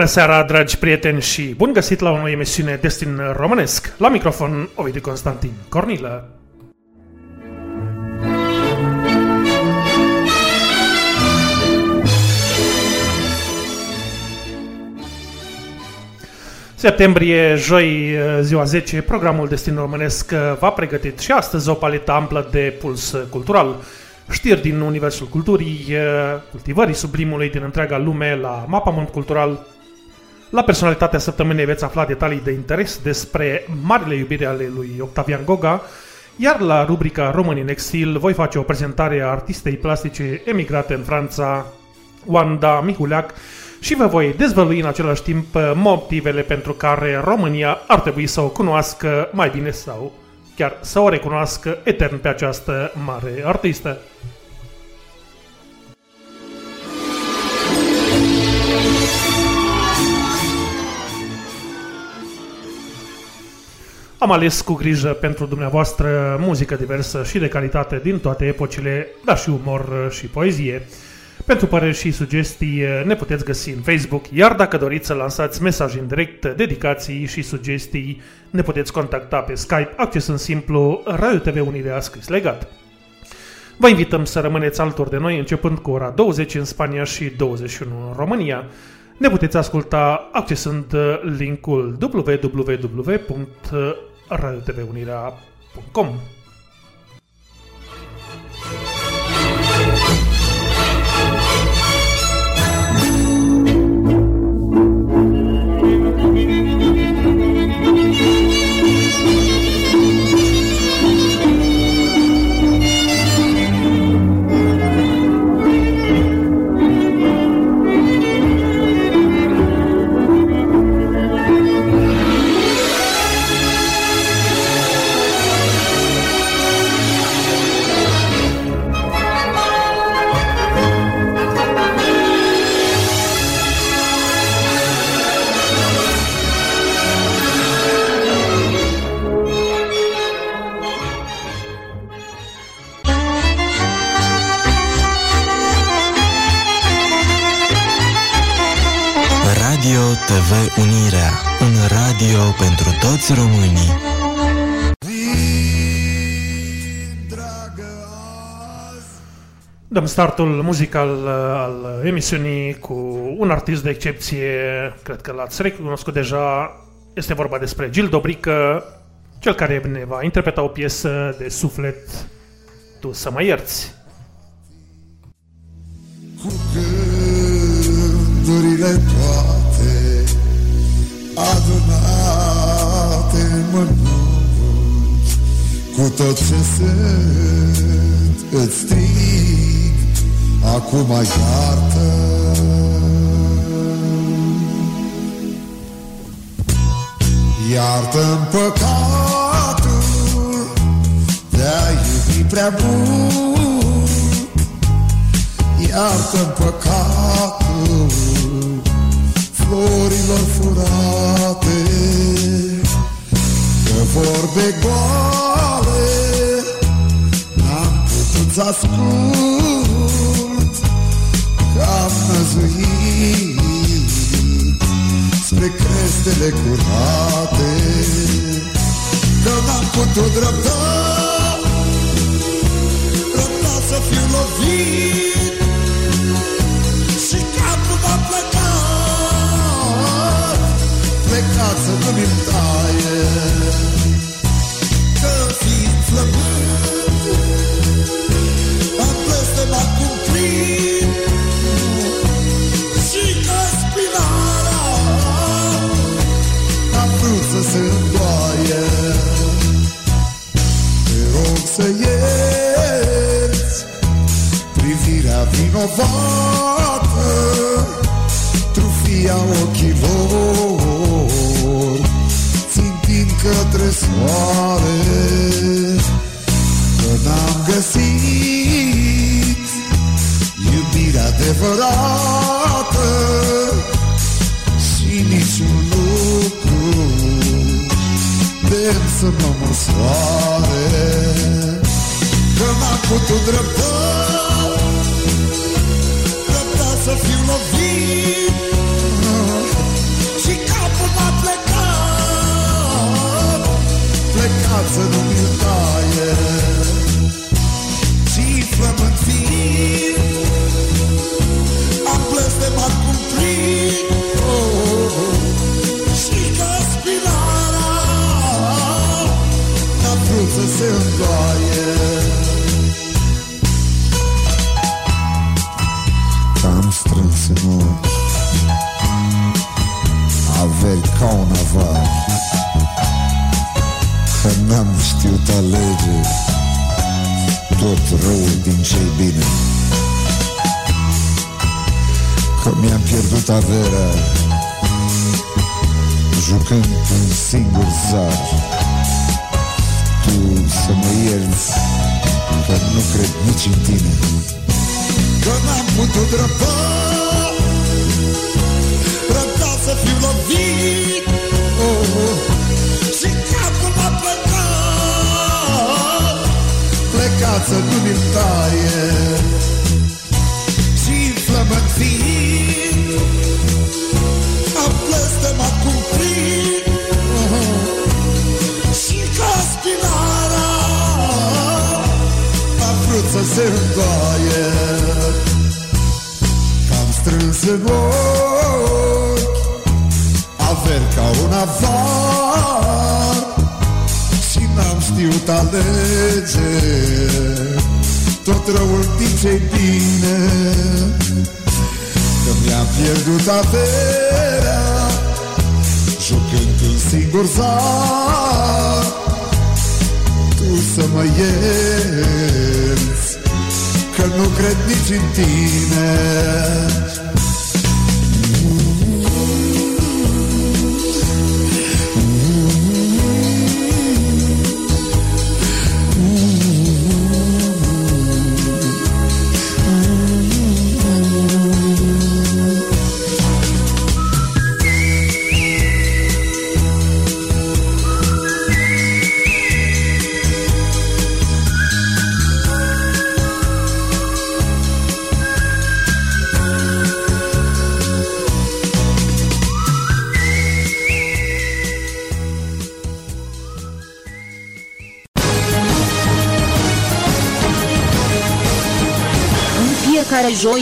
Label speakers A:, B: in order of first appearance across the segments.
A: Bună seara, dragi prieteni și bun găsit la o nouă emisiune Destin Românesc. La microfon, Ovidiu Constantin Cornilă. Septembrie, joi, ziua 10, programul Destin Românesc va pregătit și astăzi o paletă amplă de puls cultural. Știri din universul culturii, cultivării sublimului din întreaga lume la mapamont cultural, la personalitatea săptămânii veți afla detalii de interes despre marile iubire ale lui Octavian Goga, iar la rubrica Români în exil voi face o prezentare a artistei plastice emigrate în Franța, Wanda Mihuleac, și vă voi dezvălui în același timp motivele pentru care România ar trebui să o cunoască mai bine sau chiar să o recunoască etern pe această mare artistă. Am ales cu grijă pentru dumneavoastră muzică diversă și de calitate din toate epocile, dar și umor și poezie. Pentru păreri și sugestii ne puteți găsi în Facebook, iar dacă doriți să lansați mesaj în direct, dedicații și sugestii, ne puteți contacta pe Skype, accesând simplu Radio TV Unirea scris legat. Vă invităm să rămâneți alături de noi începând cu ora 20 în Spania și 21 în România. Ne puteți asculta accesând linkul www.radiotvunirea.com
B: Radio TV Unirea, un radio pentru toți românii.
A: Dăm startul muzical uh, al emisiunii cu un artist de excepție, cred că l-ați recunoscut deja, este vorba despre Gil Dobrică, cel care ne va interpreta o piesă de suflet, Tu să mă ierți.
C: Cu gândurile toate adunate în mănunchi, Cu tot ce sunt îți strig, acum iartă. Iartă-mi păcatul de-a iubi prea mult. Iartă-mi păcatul florilor furate Că vorbe goale n-am putut să ascult Că am năzuit spre crestele curate Că n-am putut răbda Răbda să fiu lovit Și capul m-a plecat Plecat să nu-mi taie. Că fiind flământ Am blestemat cumplit Și că spinarea Am vrut să se îndoaie Te rog să ierți Privirea vinovată Trufia ochilor către soare Că n-am găsit Iubirea adevărată Și niciun lucru Dem să mă măsoare. Că n-am putut răbda Răbda să fiu lovit plecață nu mi pierdut averea Jucând un singur zar. Tu să mă ierți Că nu cred nici în tine. Că n-am putut răbda Răbda să fiu lovit. Oh, oh. Și capul m-a plecat Plecat să nu mi taie. Și flămânțit Am blestemat cum plin oh, oh. Și ca spinarea A vrut să se îndoaie. Că-am strâns în ochi Averi ca un avar. Și n-am știut alege Tot răul din ce bine. Că mi-am pierdut averea Jucând un singur zar Tu să mă ierți Că nu cred nici în tine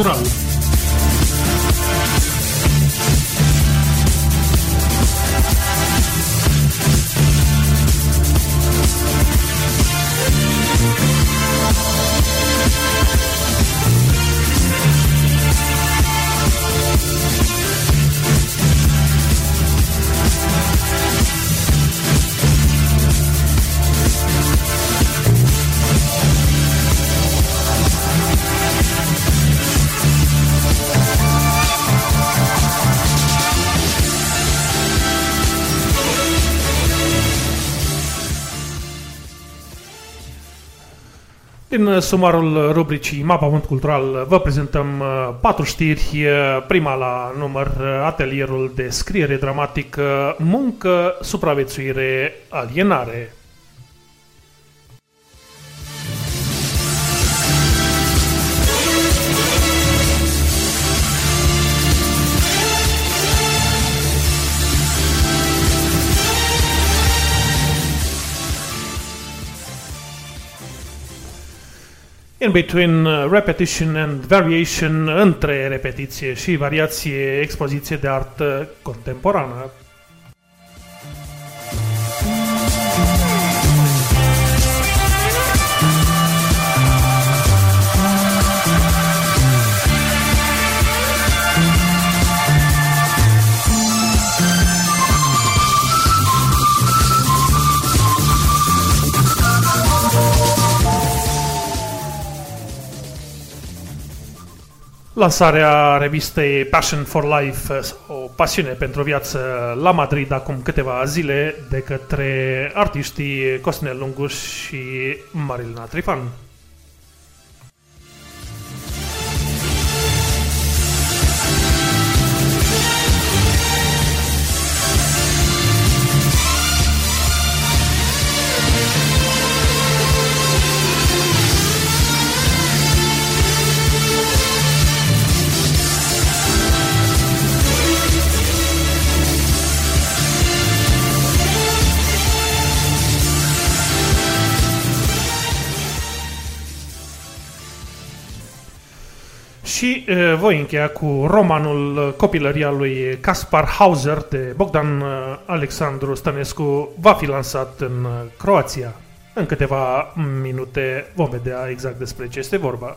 A: Mapamont cultural. Din uh, sumarul rubricii Mapamont Cultural vă prezentăm uh, patru știri. Uh, Prima la număr, uh, atelierul de scriere dramatică, muncă, supraviețuire, alienare. In between uh, repetition and variation, între repetiție și variație, expoziție de artă contemporană. Lansarea revistei Passion for Life, o pasiune pentru viață la Madrid acum câteva zile de către artiștii Costinel Lunguș și Marilina Trifan. Și uh, voi încheia cu romanul copilăria lui Caspar Hauser de Bogdan uh, Alexandru Stănescu va fi lansat în uh, Croația. În câteva minute vom vedea exact despre ce este vorba.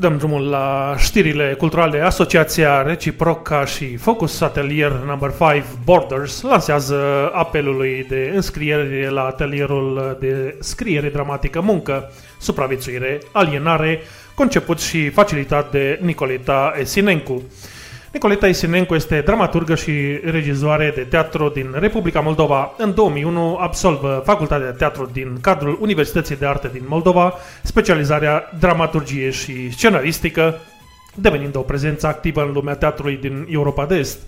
A: Dăm drumul la știrile culturale. Asociația Reciproca și Focus Atelier Number 5 Borders lansează apelului de înscriere la atelierul de scriere dramatică muncă, supraviețuire, alienare, conceput și facilitat de Nicoleta Esinencu. Nicoleta Isinencu este dramaturgă și regizoare de teatru din Republica Moldova. În 2001 absolvă Facultatea de Teatru din cadrul Universității de Arte din Moldova, specializarea dramaturgie și scenaristică, devenind o prezență activă în lumea teatrului din Europa de Est.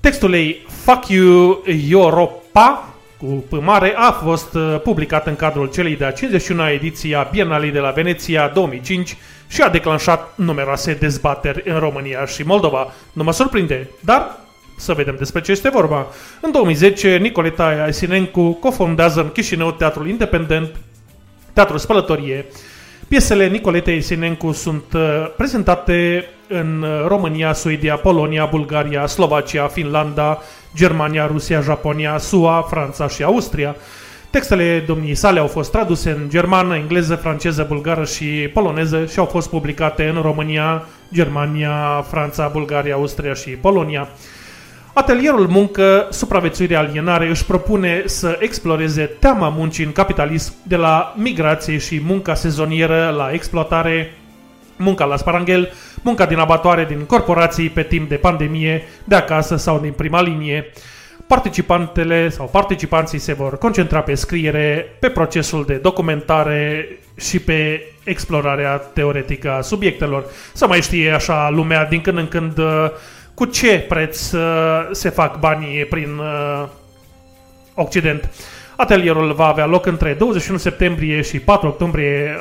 A: Textul ei Fuck You Europa cu P mare a fost publicat în cadrul celei de-a 51-a ediție a Bienalei de la Veneția 2005 și a declanșat numeroase dezbateri în România și Moldova. Nu mă surprinde, dar să vedem despre ce este vorba. În 2010, Nicoleta Aisinencu cofondează în Chișinău Teatrul Independent, Teatrul Spălătorie. Piesele Nicoletei Aisinencu sunt uh, prezentate în România, Suedia, Polonia, Bulgaria, Slovacia, Finlanda, Germania, Rusia, Japonia, SUA, Franța și Austria. Textele domniei sale au fost traduse în germană, engleză, franceză, bulgară și poloneză și au fost publicate în România, Germania, Franța, Bulgaria, Austria și Polonia. Atelierul Muncă, Supraviețuire Alienare își propune să exploreze teama muncii în capitalism de la migrație și munca sezonieră la exploatare, munca la sparanghel, munca din abatoare din corporații pe timp de pandemie, de acasă sau din prima linie. Participantele sau participanții se vor concentra pe scriere, pe procesul de documentare și pe explorarea teoretică a subiectelor. Să mai știe așa lumea din când în când uh, cu ce preț uh, se fac banii prin uh, Occident. Atelierul va avea loc între 21 septembrie și 4 octombrie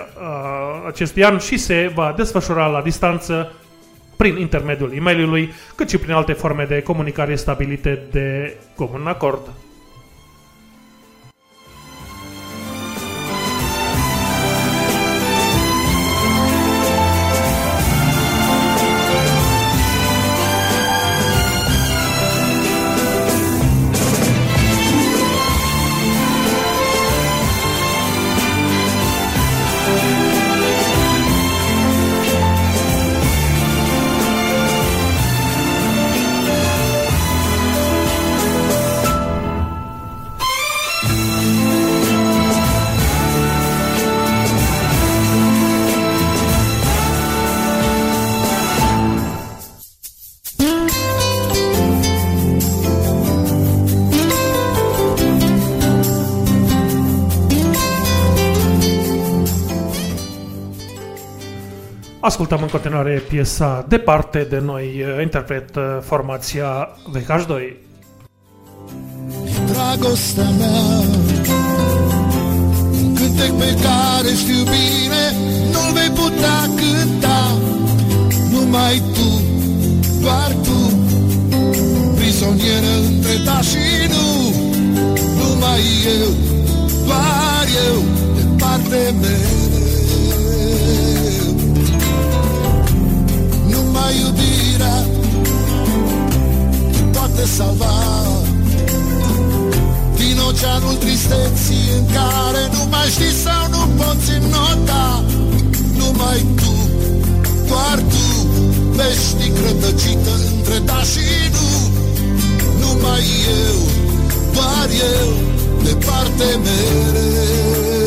A: acestui an și se va desfășura la distanță prin intermediul e mail cât și prin alte forme de comunicare stabilite de comun acord. Ascultăm în continuare piesa Departe de noi, interpret uh, formația VH2.
D: Dragostea mea Un cântec pe care știu bine Nu-l vei putea cânta Numai tu, doar tu Prizonieră între da și nu Numai eu, doar eu Departe mereu iubirea. Te poate salva. Din oceanul tristeții În care nu mai știi sau nu poți nota. Numai tu, doar tu Veșnic rătăcită între da și nu. Numai eu, doar eu Departe mereu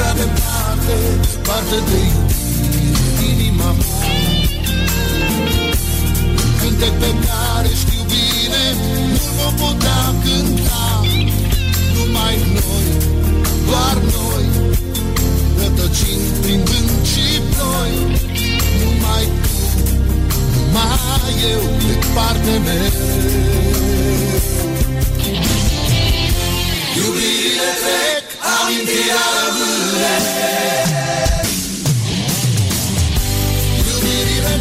D: prea departe Departe de iubire, inima mea. Cântec pe care știu bine Nu vom putea cânta. Numai noi, doar noi Rătăcind prin vânt și ploi. Numai tu, numai eu Departe mereu Iubirile trec, amintirea rămâne Iubirile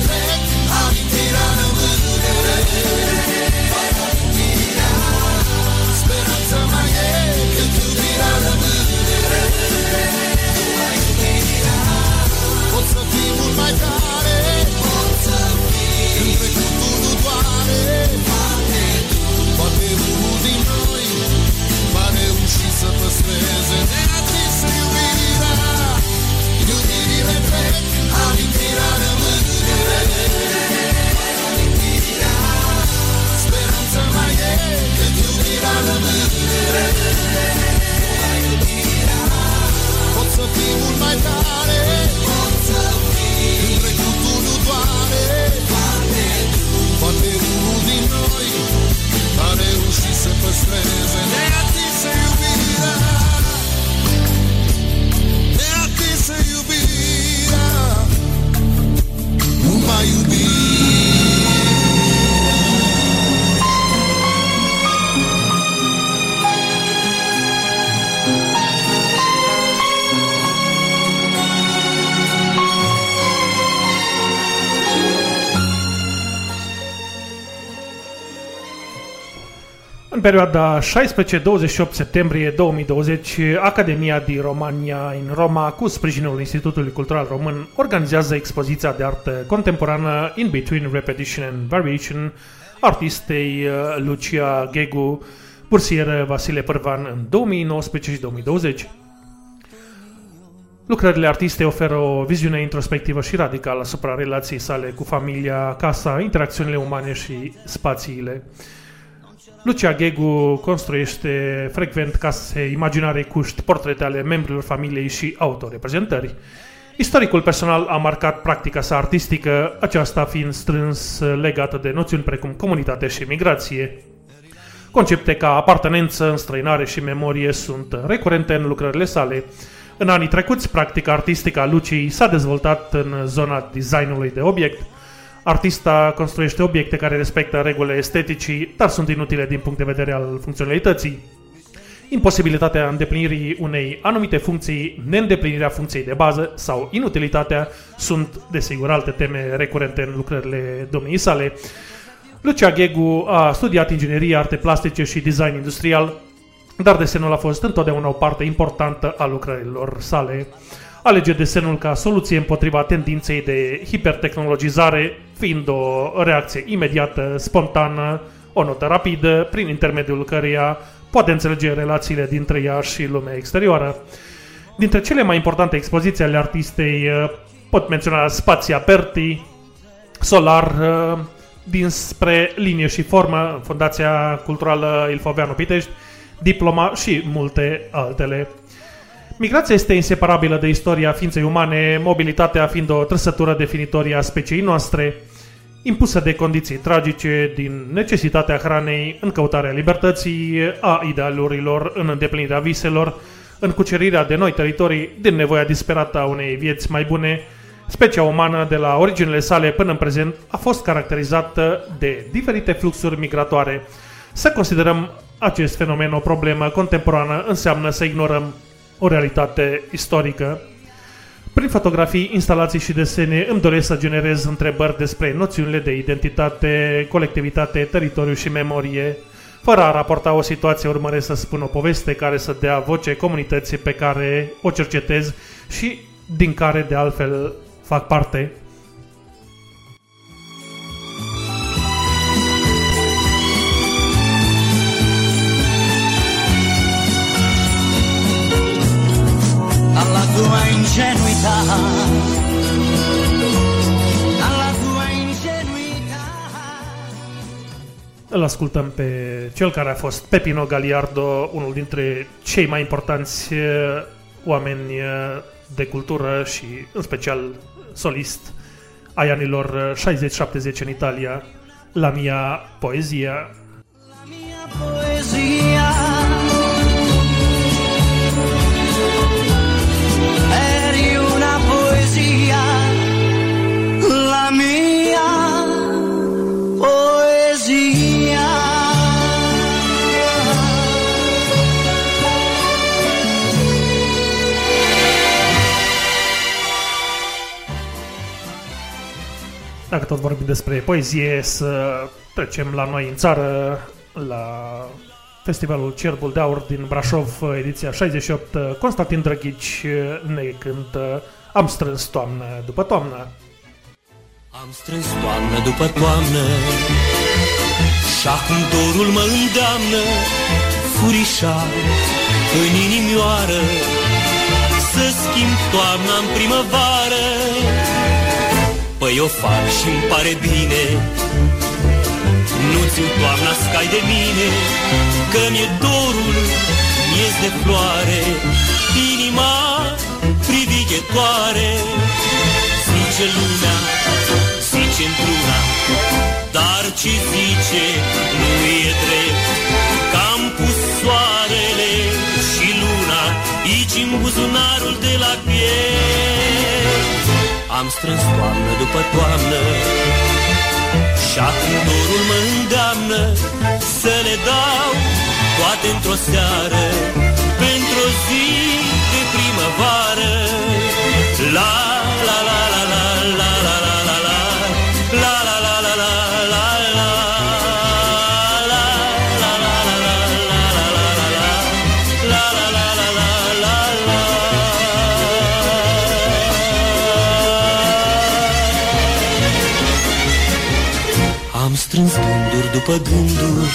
A: perioada 16-28 septembrie 2020, Academia din România în Roma, cu sprijinul Institutului Cultural Român, organizează expoziția de artă contemporană In Between Repetition and Variation artistei uh, Lucia Ghegu, bursieră Vasile Părvan în 2019 și 2020. Lucrările artistei oferă o viziune introspectivă și radicală asupra relației sale cu familia, casa, interacțiunile umane și spațiile. Lucia Ghegu construiește frecvent case imaginare cu portrete ale membrilor familiei și autoreprezentări. Istoricul personal a marcat practica sa artistică, aceasta fiind strâns legată de noțiuni precum comunitate și migrație. Concepte ca apartenență, înstrăinare și memorie sunt recurente în lucrările sale. În anii trecuți, practica artistică a Lucii s-a dezvoltat în zona designului de obiect. Artista construiește obiecte care respectă regulile esteticii, dar sunt inutile din punct de vedere al funcționalității. imposibilitatea îndeplinirii unei anumite funcții, neîndeplinirea funcției de bază sau inutilitatea sunt, desigur, alte teme recurente în lucrările domniei sale. Lucia Ghegu a studiat inginerie, arte plastice și design industrial, dar desenul a fost întotdeauna o parte importantă a lucrărilor sale. Alege desenul ca soluție împotriva tendinței de hipertehnologizare, fiind o reacție imediată, spontană, o notă rapidă, prin intermediul căreia poate înțelege relațiile dintre ea și lumea exterioară. Dintre cele mai importante expoziții ale artistei uh, pot menționa Spația Perti, Solar, uh, dinspre linie și formă, Fundația Culturală Ilfoveanu Pitești, Diploma și multe altele. Migrația este inseparabilă de istoria ființei umane, mobilitatea fiind o trăsătură definitorie a speciei noastre – impusă de condiții tragice din necesitatea hranei în căutarea libertății, a idealurilor în îndeplinirea viselor, în cucerirea de noi teritorii, din nevoia disperată a unei vieți mai bune, specia umană de la originele sale până în prezent a fost caracterizată de diferite fluxuri migratoare. Să considerăm acest fenomen o problemă contemporană înseamnă să ignorăm o realitate istorică. Prin fotografii, instalații și desene îmi doresc să generez întrebări despre noțiunile de identitate, colectivitate, teritoriu și memorie. Fără a raporta o situație, urmăresc să spun o poveste care să dea voce comunității pe care o cercetez și din care de altfel fac parte. Tua ingenuità. Alla tua ingenuità. Îl ascultăm pe cel care a fost Pepino Galiardo, unul dintre cei mai importanți uh, oameni uh, de cultură și în special solist ai anilor 60-70 uh, în Italia, La mia poezia. La mia poezia Dacă tot vorbim despre poezie, să trecem la noi în țară, la Festivalul Cerbul de Aur din Brașov, ediția 68. Constantin Drăghici ne cântă Am strâns toamnă după toamnă.
E: Am strâns toamnă după toamnă Și acum dorul mă îndeamnă Furișat în inimioară Să schimb toamna în primăvară Păi o fac și-mi pare bine Nu ți toamna scai de mine Că mi-e dorul miez de floare. Inima privighetoare Zice lumea, zice într-una Dar ce zice nu e drept. Că am pus soarele și luna Aici în buzunarul de la piept. Am strâns toamnă după toamnă Și acum dorul mă îndeamnă Să le dau toate într-o seară Pentru o zi de primăvară La la la la la la la la la la la la la la la strâns gânduri după gânduri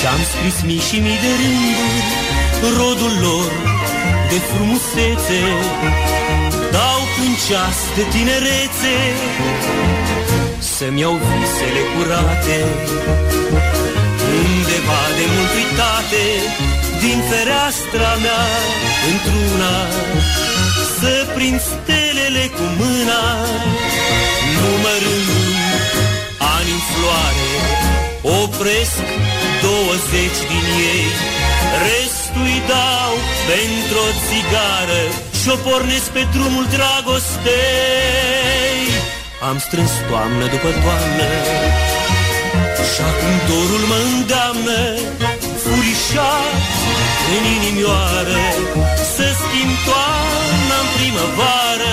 E: Și-am scris mii și mii de rânduri Rodul lor de frumusețe Dau un ceas de tinerețe Să-mi iau visele curate. Undeva de mult uitate Din fereastra mea într-una Să prind stelele cu mâna Numărând ani în floare Opresc douăzeci din ei Restul dau pentru o țigară Și-o pornesc pe drumul dragostei. Am strâns toamnă după toamnă Și acum dorul mă îndeamnă furișat în inimioare Să schimb toamna în primăvară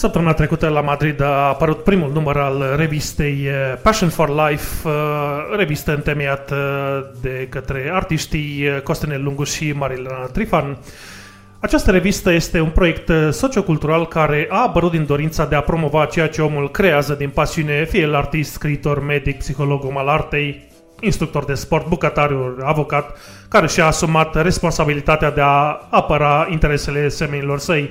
A: Săptămâna trecută la Madrid a apărut primul număr al revistei eh, Passion for Life, eh, revistă întemeiată de către artiștii eh, Costinel Lungu și Marilena Trifan. Această revistă este un proiect sociocultural care a apărut din dorința de a promova ceea ce omul creează din pasiune, fie el artist, scriitor, medic, psiholog, om al artei, instructor de sport, bucătariu, avocat, care și-a asumat responsabilitatea de a apăra interesele semenilor săi.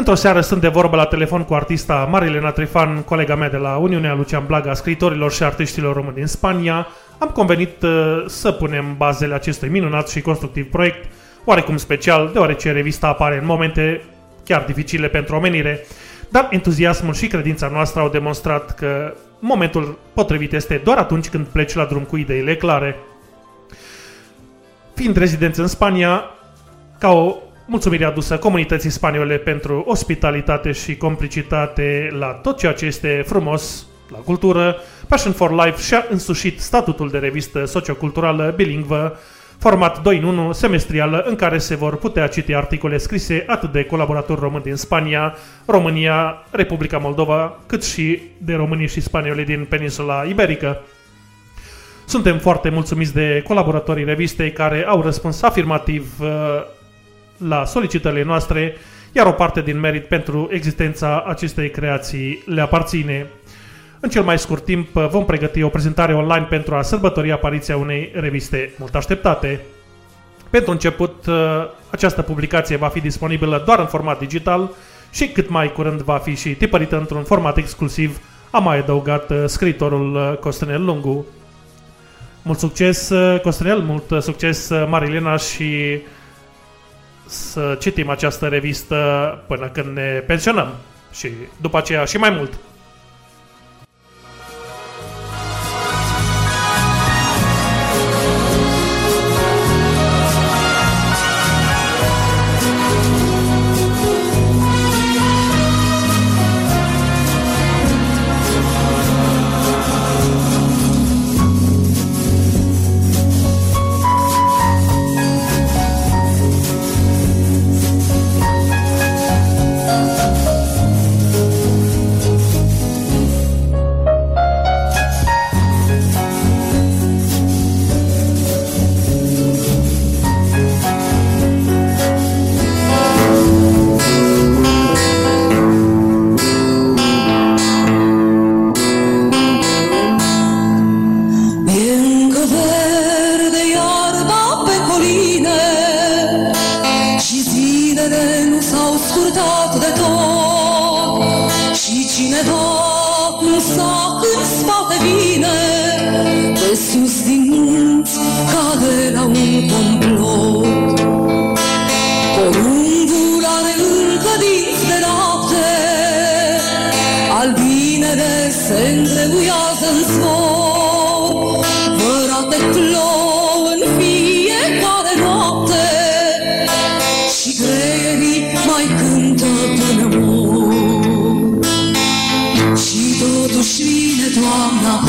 A: Într-o seară sunt de vorbă la telefon cu artista Marilena Trifan, colega mea de la Uniunea Lucian Blaga, scriitorilor și artiștilor români din Spania. Am convenit uh, să punem bazele acestui minunat și constructiv proiect, oarecum special, deoarece revista apare în momente chiar dificile pentru omenire, dar entuziasmul și credința noastră au demonstrat că momentul potrivit este doar atunci când pleci la drum cu ideile clare. Fiind rezidenți în Spania, ca o mulțumire adusă comunității spaniole pentru ospitalitate și complicitate la tot ceea ce este frumos la cultură, Passion for Life și-a însușit statutul de revistă socioculturală bilingvă, format 2 în 1 semestrială, în care se vor putea citi articole scrise atât de colaboratori români din Spania, România, Republica Moldova, cât și de românii și spanioli din peninsula iberică. Suntem foarte mulțumiți de colaboratorii revistei care au răspuns afirmativ uh, la solicitările noastre, iar o parte din merit pentru existența acestei creații le aparține. În cel mai scurt timp vom pregăti o prezentare online pentru a sărbători apariția unei reviste mult așteptate. Pentru început, această publicație va fi disponibilă doar în format digital și cât mai curând va fi și tipărită într-un format exclusiv, a mai adăugat scriitorul Costinel Lungu. Mult succes, Costinel, mult succes, Marilena și să citim această revistă până când ne pensionăm și după aceea și mai mult.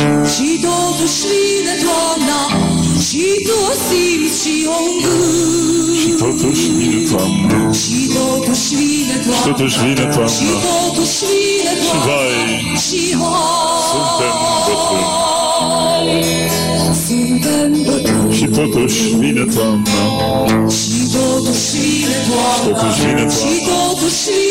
F: Totuși vine toamna Și totuși vine toamna Și tu o simți și o îngând
G: Și totuși vine toamna
F: Și totuși vine toamna
G: Și totuși vine toamna
F: Și totuși vine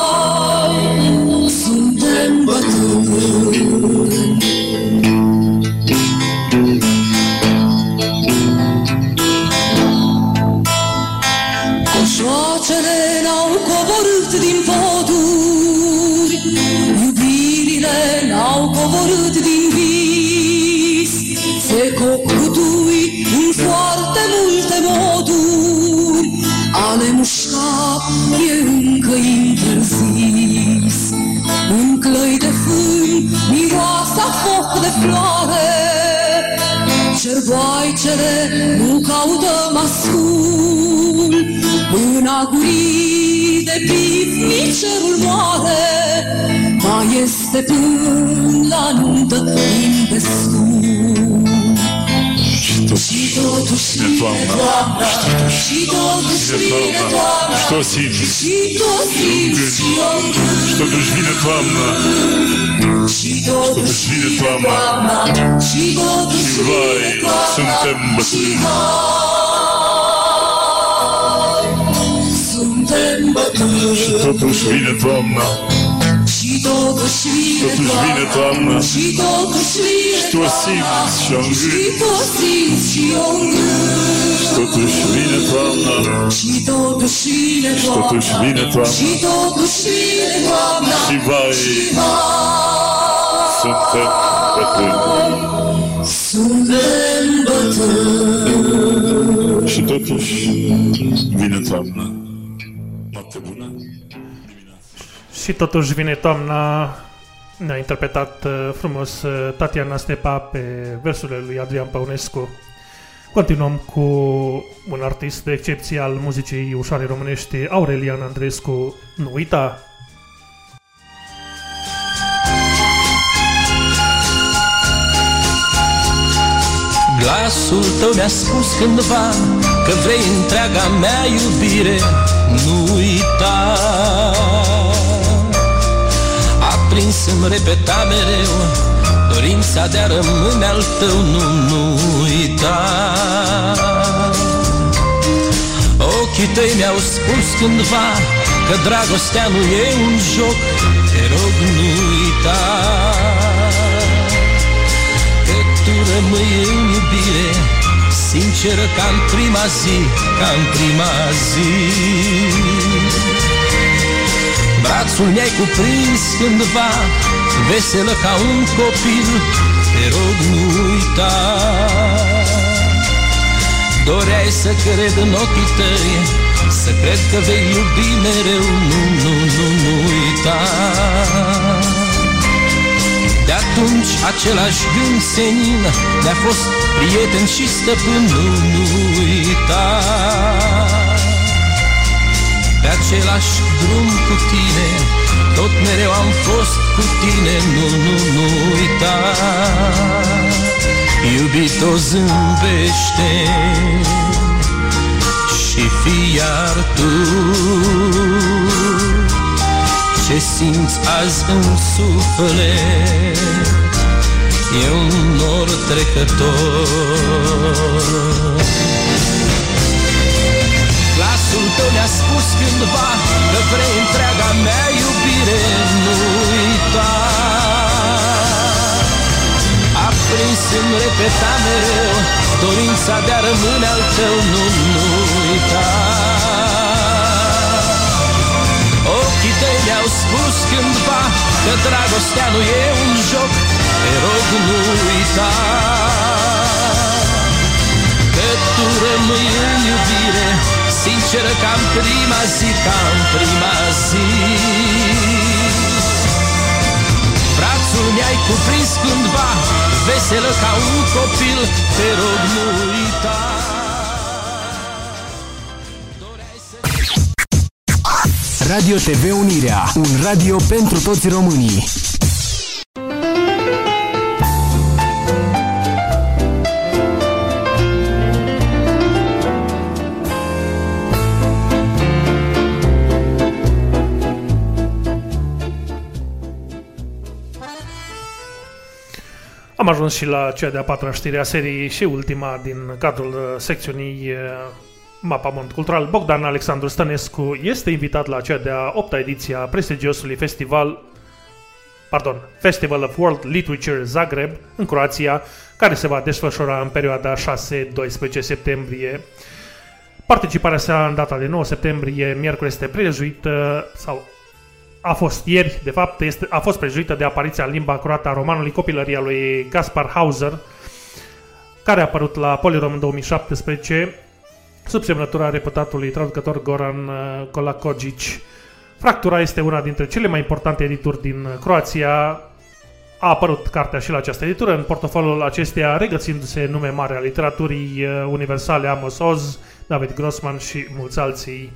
F: floare. Cerboaicele nu caută mascul. În agurii de pivni cerul moare. Mai este până la nuntă timp destul Și totuși
G: vine toamna.
F: Și totuși
G: Vine
F: vine
G: toamna
F: toamna.
G: Și tu o simți.
F: Și tu o simți. și o îngândi
G: Și totuși vine toamna.
F: Și totuși
G: vine toamna.
F: Și totuși
G: Și vai,
F: vine toamna.
G: suntem bătrâni.
F: Și hai Suntem bătrâni
G: Și totuși vine toamna.
F: Și totuși vine
G: Totuși vine toamna.
F: Și totuși vine
G: Și tu o simți și o îngândi.
F: Și tu o simți și o îngândi
G: Și totuși vine toamna.
F: Și totuși vine
G: Și totuși vine toamna.
F: Și totuși vine toamna.
G: Și vai. Suntem bătrâni.
F: Suntem bătrâni.
G: Și totuși vine toamna
A: Și totuși vine toamna, ne-a interpretat uh, frumos uh, Tatiana Stepa pe versurile lui Adrian Păunescu. Continuăm cu un artist de excepție al muzicii ușoare românești, Aurelian Andrescu, Nu uita!
H: Glasul tău mi-a spus cândva Că vrei întreaga mea iubire Nu uita Aprins îmi repeta mereu. Dorința de a rămâne al tău Nu, nu uita. Ochii tăi mi-au spus cândva Că dragostea nu e un joc Te rog nu uita. Că tu rămâi în iubire Sinceră ca în prima zi Ca în prima zi Brațul mi-ai cuprins cândva Veselă ca un copil. Te rog nu uita. Doreai să cred în ochii tăi Să cred că vei iubi mereu. Nu, nu, nu, nu uita. De atunci același gând senin Ne-a fost prieten și stăpân. Nu, nu uita Pe același drum cu tine. Tot mereu am fost cu tine Nu, nu, nu uita. Iubito zâmbește Și fii iar tu. Ce simți azi în suflet? E un nor trecător Glasul tău mi-a spus cândva Că vrei întreaga mea iubire Nu uita Aprins îmi repeta mereu Dorința de a rămâne al tău Nu, nu uita. Ochii tăi mi-au spus cândva Că dragostea nu e un joc Te rog nu uita. Că tu rămâi în iubire sinceră ca în prima zi, ca în prima zi. Brațul mi-ai cuprins cândva, veselă ca un copil, te rog nu uita.
I: Radio TV Unirea, un radio pentru toți românii.
A: Am ajuns și la cea de-a patra știre a seriei și ultima din cadrul uh, secțiunii uh, Mapamont Cultural. Bogdan Alexandru Stănescu este invitat la cea de-a opta ediție a prestigiosului festival pardon, Festival of World Literature Zagreb, în Croația, care se va desfășura în perioada 6-12 septembrie. Participarea sa în data de 9 septembrie, miercuri, este prejuită sau a fost ieri, de fapt, este, a fost prejuită de apariția în limba croată a romanului Copilăria lui Gaspar Hauser, care a apărut la Polirom în 2017, sub semnătura reputatului traducător Goran uh, Kolakogic. Fractura este una dintre cele mai importante edituri din Croația. A apărut cartea și la această editură, în portofoliul acesteia regăsindu-se nume mari a literaturii uh, universale Amos Oz, David Grossman și mulți alții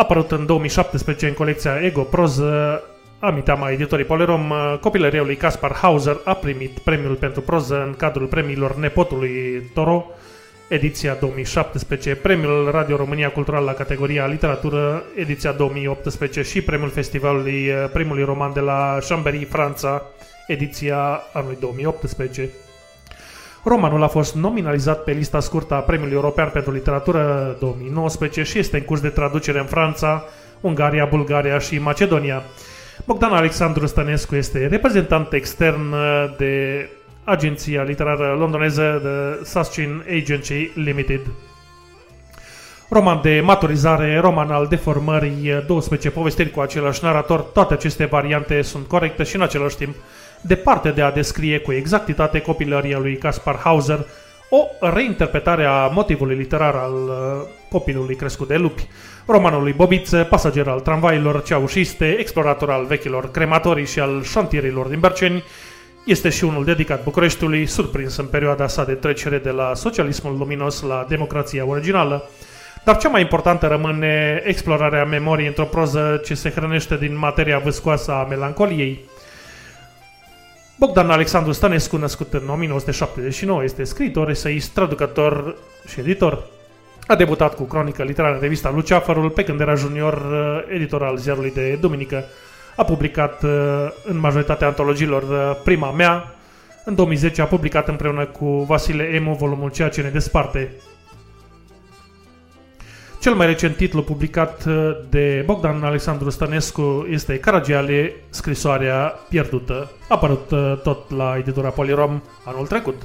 A: apărut în 2017 în colecția Ego Proză, aminteam a editorii Polerom, copilăria lui Caspar Hauser a primit premiul pentru proză în cadrul premiilor nepotului Toro, ediția 2017, premiul Radio România Cultural la categoria literatură, ediția 2018 și premiul festivalului primului roman de la Chambéry, Franța, ediția anului 2018. Romanul a fost nominalizat pe lista scurtă a Premiului European pentru Literatură 2019 și este în curs de traducere în Franța, Ungaria, Bulgaria și Macedonia. Bogdan Alexandru Stănescu este reprezentant extern de agenția literară londoneză The Suschin Agency Limited. Roman de maturizare, roman al deformării, 12 povestiri cu același narator, toate aceste variante sunt corecte și în același timp departe de a descrie cu exactitate copilăria lui Caspar Hauser, o reinterpretare a motivului literar al uh, copilului crescut de lupi. Romanul lui Bobiță, pasager al tramvailor ceaușiste, explorator al vechilor crematorii și al șantierilor din Berceni, este și unul dedicat Bucureștiului, surprins în perioada sa de trecere de la socialismul luminos la democrația originală. Dar cea mai importantă rămâne explorarea memoriei într-o proză ce se hrănește din materia vâscoasă a melancoliei. Bogdan Alexandru Stănescu, născut în 1979, este scriitor, eseist, traducător și editor. A debutat cu cronică literară în revista Luceafărul, pe când era junior uh, editor al ziarului de duminică. A publicat uh, în majoritatea antologiilor uh, Prima mea. În 2010 a publicat împreună cu Vasile Emu volumul Ceea ce ne desparte, cel mai recent titlu publicat uh, de Bogdan Alexandru Stănescu este Caragiale, scrisoarea pierdută, apărut uh, tot la editura Polirom anul trecut.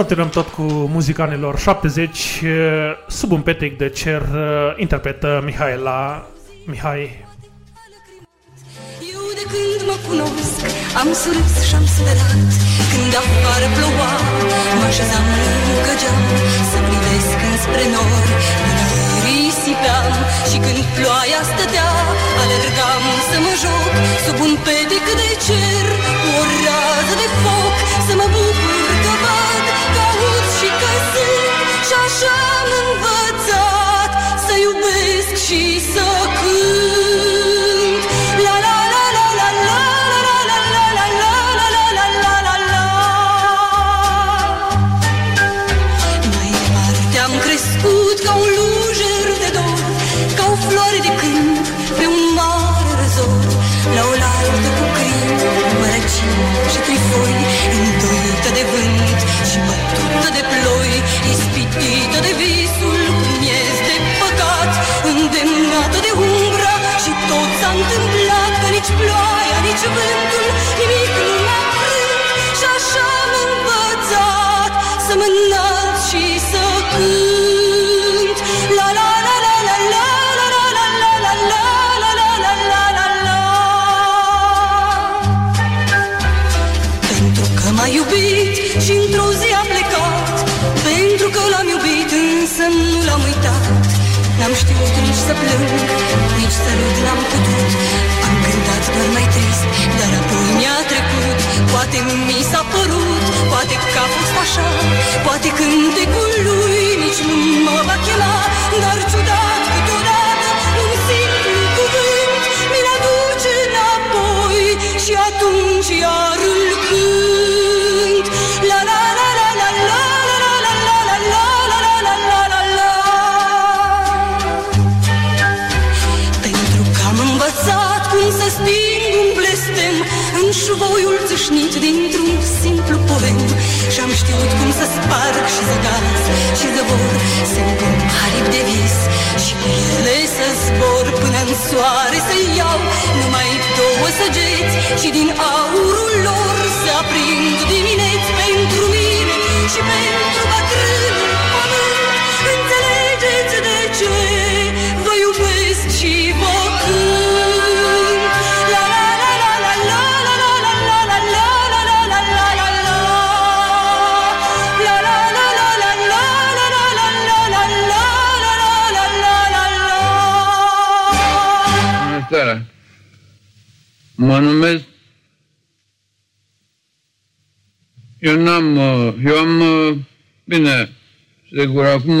A: Continuăm tot cu muzica anilor 70, sub un petec de cer, interpretă Mihaela Mihai.
J: Eu de când mă cunosc, am surâs și am sperat Când afară ploua, mă așezam lângă geam Să privesc înspre nori, risipeam Și când ploaia stătea, alergam să mă joc. Sub un petec de cer, cu o rază de foc Să mă bucur că văd și așa am învățat să iubesc și să cânt. Și vântul nimic nu m-a frânt Și așa am învățat să mă înalt și să cânt La la la la la la la la la la la la la la la la la Pentru că m-a iubit și într-o zi a plecat Pentru că l-am iubit însă nu l-am uitat N-am știut nici să plâng, nici să râd n-am putut. Am cântat doar mai trist, dar apoi mi-a trecut. Poate mi s-a părut, poate că a fost așa. Poate cântecul lui nici nu mă va chema știut cum să sparg și zăgaz și zăvor Semnul aripi de vis și cu ele să zbor Până în soare să iau numai două săgeți Și din aurul lor să aprind dimineți Pentru mine și pentru bătrânul pământ. Înțelegeți de ce vă iubesc și vă cânt
K: Mă numesc... Eu n-am... uh, Eu am... uh, Bine, sigur, acum...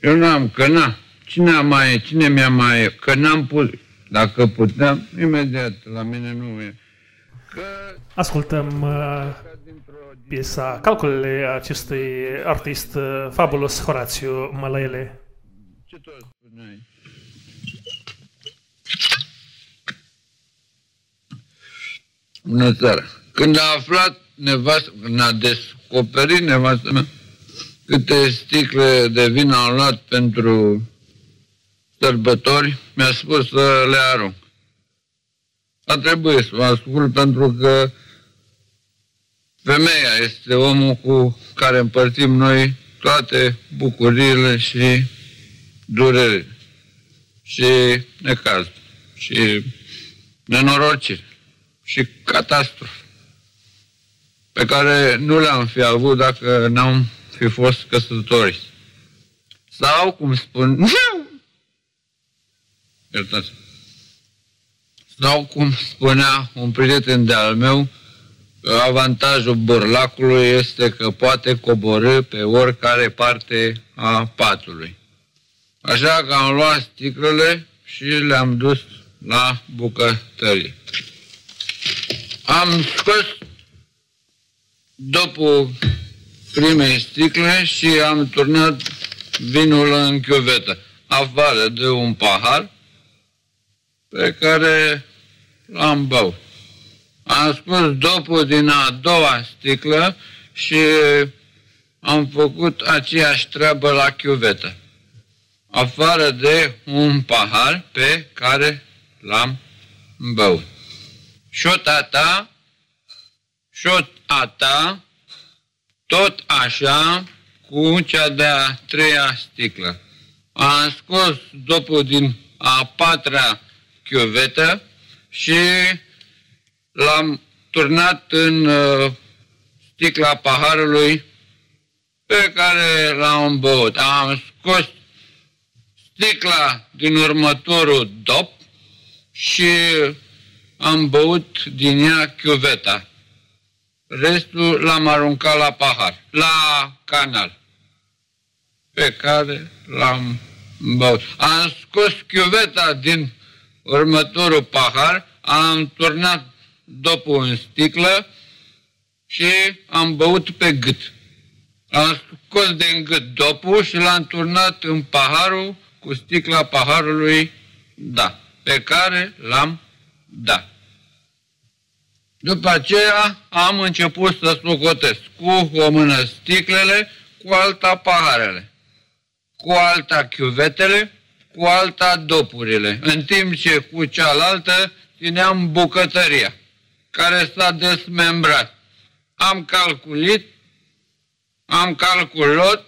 K: Eu n-am, că na. Cine a mai... Cine mi-a mai... Că n-am pus... Dacă puteam, imediat, la mine nu e.
A: Ascultăm uh, piesa Calculele acestui artist uh, fabulos Horațiu Mălăele.
K: Bună seara! Când a aflat nevastă, când a descoperit nevastă mea câte sticle de vin am luat pentru sărbători, mi-a spus să le arunc. A trebuit să mă ascult pentru că femeia este omul cu care împărțim noi toate bucuriile și durerile și necaz și nenorocire și catastrofe pe care nu le-am fi avut dacă n-am fi fost căsătoriți. Sau, cum spun, iertați sau, cum spunea un prieten de-al meu, avantajul burlacului este că poate coborâ pe oricare parte a patului. Așa că am luat sticlele și le-am dus la bucătărie. Am scos după primei sticle și am turnat vinul în chiuvetă, afară de un pahar pe care l-am băut. Am scos dopul din a doua sticlă și am făcut aceeași treabă la chiuvetă, afară de un pahar pe care l-am băut. Șota ta, șot a ta, tot așa cu cea de-a treia sticlă. Am scos dopul din a patra chiuvetă și l-am turnat în uh, sticla paharului pe care l-am băut. Am scos sticla din următorul dop și am băut din ea chiuveta. Restul l-am aruncat la pahar, la canal, pe care l-am băut. Am scos chiuveta din următorul pahar, am turnat dopul în sticlă și am băut pe gât. Am scos din gât dopul și l-am turnat în paharul cu sticla paharului, da, pe care l-am dat. După aceea am început să socotesc cu o mână sticlele, cu alta paharele, cu alta chiuvetele, cu alta dopurile, în timp ce cu cealaltă țineam bucătăria, care s-a desmembrat. Am calculit, am calculat,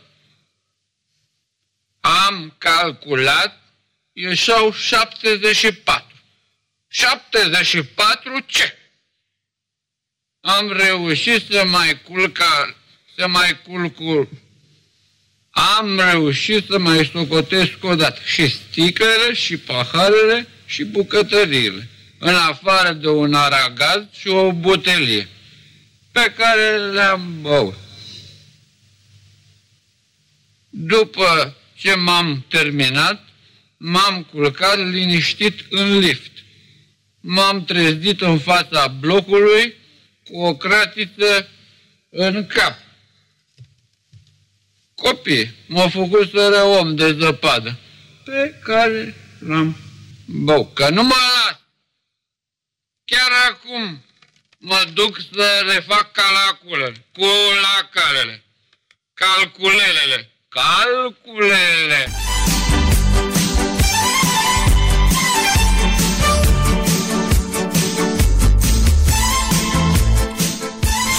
K: am calculat, ieșeau 74. 74 ce? Am reușit să mai culca, să mai culcul, am reușit să mai socotesc o dată și sticlele, și paharele, și bucătăriile, în afară de un aragaz și o butelie, pe care le-am băut. După ce m-am terminat, m-am culcat liniștit în lift. M-am trezit în fața blocului cu o cratiță în cap. Copii, m-au făcut să om de zăpadă, pe care l-am bău, că nu mă las. Chiar acum mă duc să refac calculele, cu lacalele, calculelele, calculele.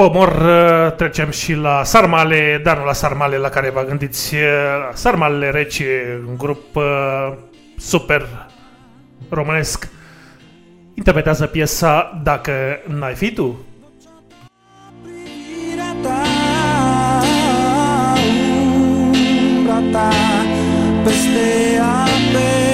A: După umor uh, trecem și la sarmale, dar nu la sarmale la care vă gândiți. uh, Sarmalele reci, un grup uh, super românesc, interpretează piesa Dacă n-ai fi tu.
L: umbra ta peste ape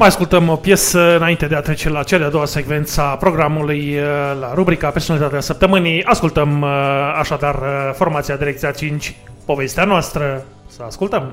L: Mai
A: ascultăm o piesă înainte de a trece la cea de-a doua secvență a programului, uh, la rubrica Personalitatea Săptămânii. Ascultăm uh, așadar uh, formația Direcția 5, povestea noastră. Să ascultăm!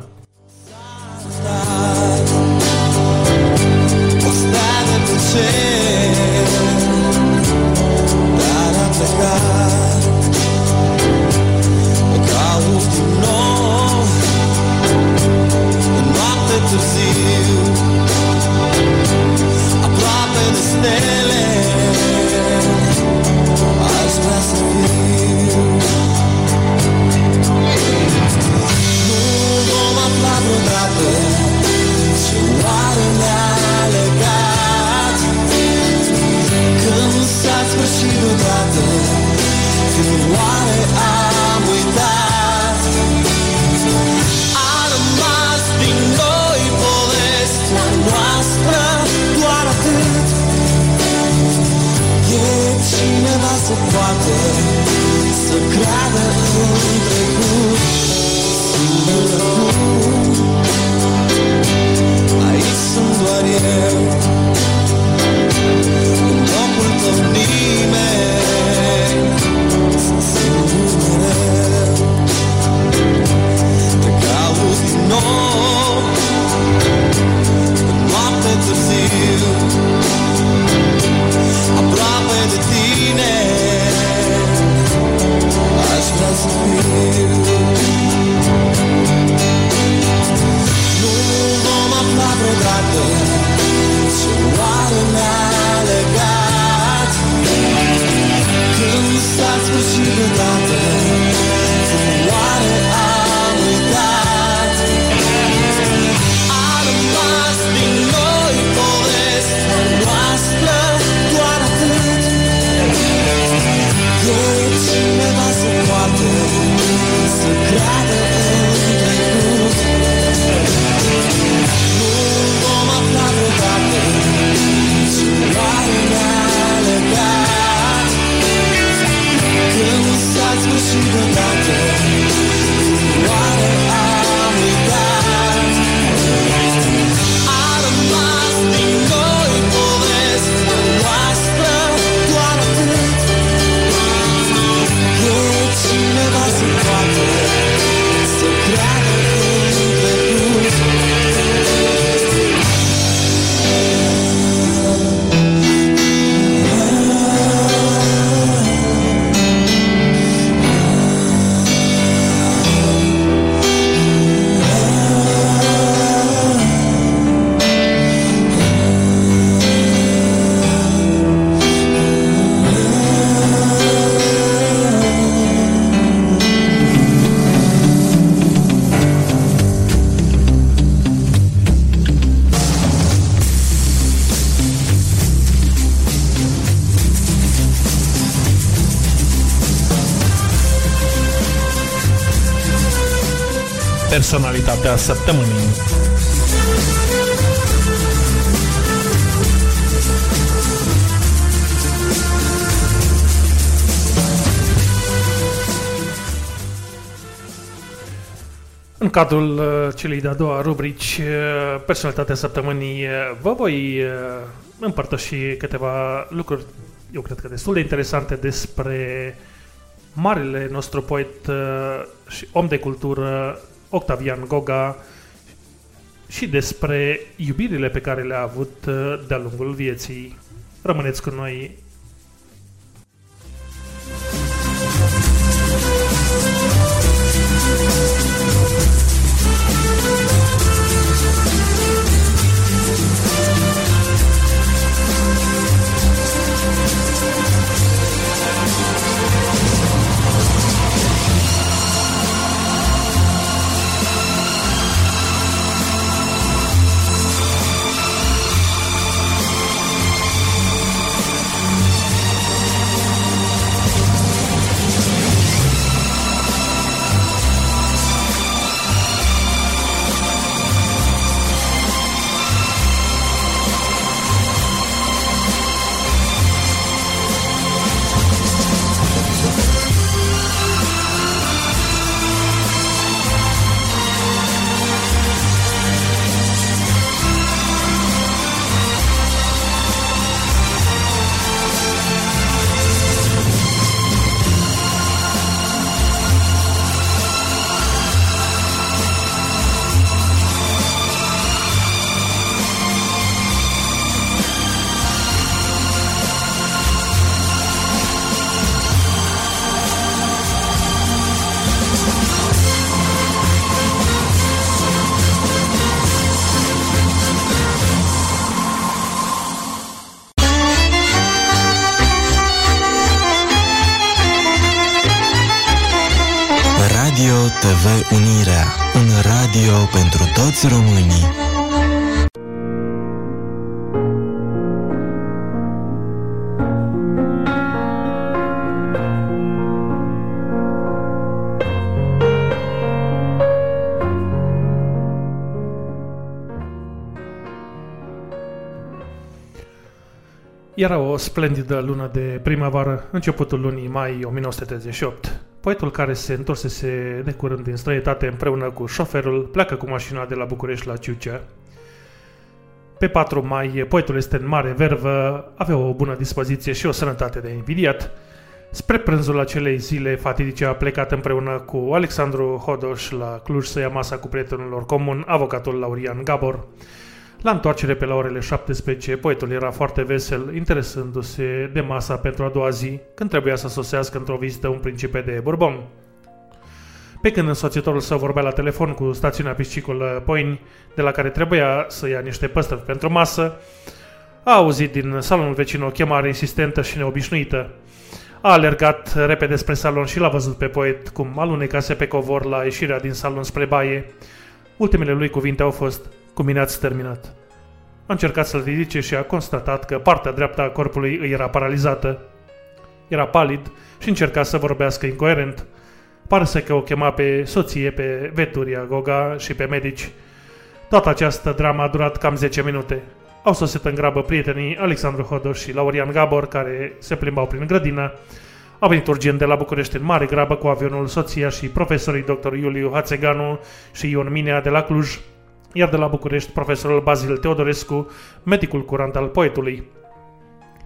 L: lived
A: personalitatea săptămânii. În cadrul uh, celei de-a doua rubrici, uh, personalitatea săptămânii, uh, vă voi împărtăși câteva lucruri, eu cred că destul de interesante, despre marele nostru poet și om de cultură Octavian Goga și despre iubirile pe care le-a avut uh, de-a lungul vieții. Rămâneți cu noi
B: pentru toți românii.
A: Era o splendidă lună de primăvară, începutul lunii mai 1938. Poetul care se întorsese de curând din străietate împreună cu șoferul pleacă cu mașina de la București la Ciucea. Pe 4 mai, poetul este în mare vervă, avea o bună dispoziție și o sănătate de invidiat. Spre prânzul acelei zile fatidice a plecat împreună cu Alexandru Hodoș la Cluj să ia masa cu prietenul lor comun, avocatul Laurian Gabor. La întoarcere pe la orele 17, poetul era foarte vesel, interesându-se de masa pentru a doua zi, când trebuia să sosească într-o vizită un principe de Bourbon. Pe când însoțitorul său vorbea la telefon cu stațiunea piscicolă Poini, de la care trebuia să ia niște păstrări pentru masă, a auzit din salonul vecin o chemare insistentă și neobișnuită. A alergat repede spre salon și l-a văzut pe poet cum alunecase pe covor la ieșirea din salon spre baie. Ultimele lui cuvinte au fost cu mine ați terminat. A încercat să-l ridice și a constatat că partea dreaptă a corpului îi era paralizată. Era palid și încerca să vorbească incoerent. Pare să că o chema pe soție, pe Veturia Goga și pe medici. Toată această dramă a durat cam 10 minute. Au sosit în grabă prietenii Alexandru Hodoș și Laurian Gabor, care se plimbau prin grădină. A venit urgent de la București în mare grabă cu avionul soția și profesorii dr. Iuliu Hațeganu și Ion Minea de la Cluj, iar de la București profesorul Bazil Teodorescu, medicul curant al poetului.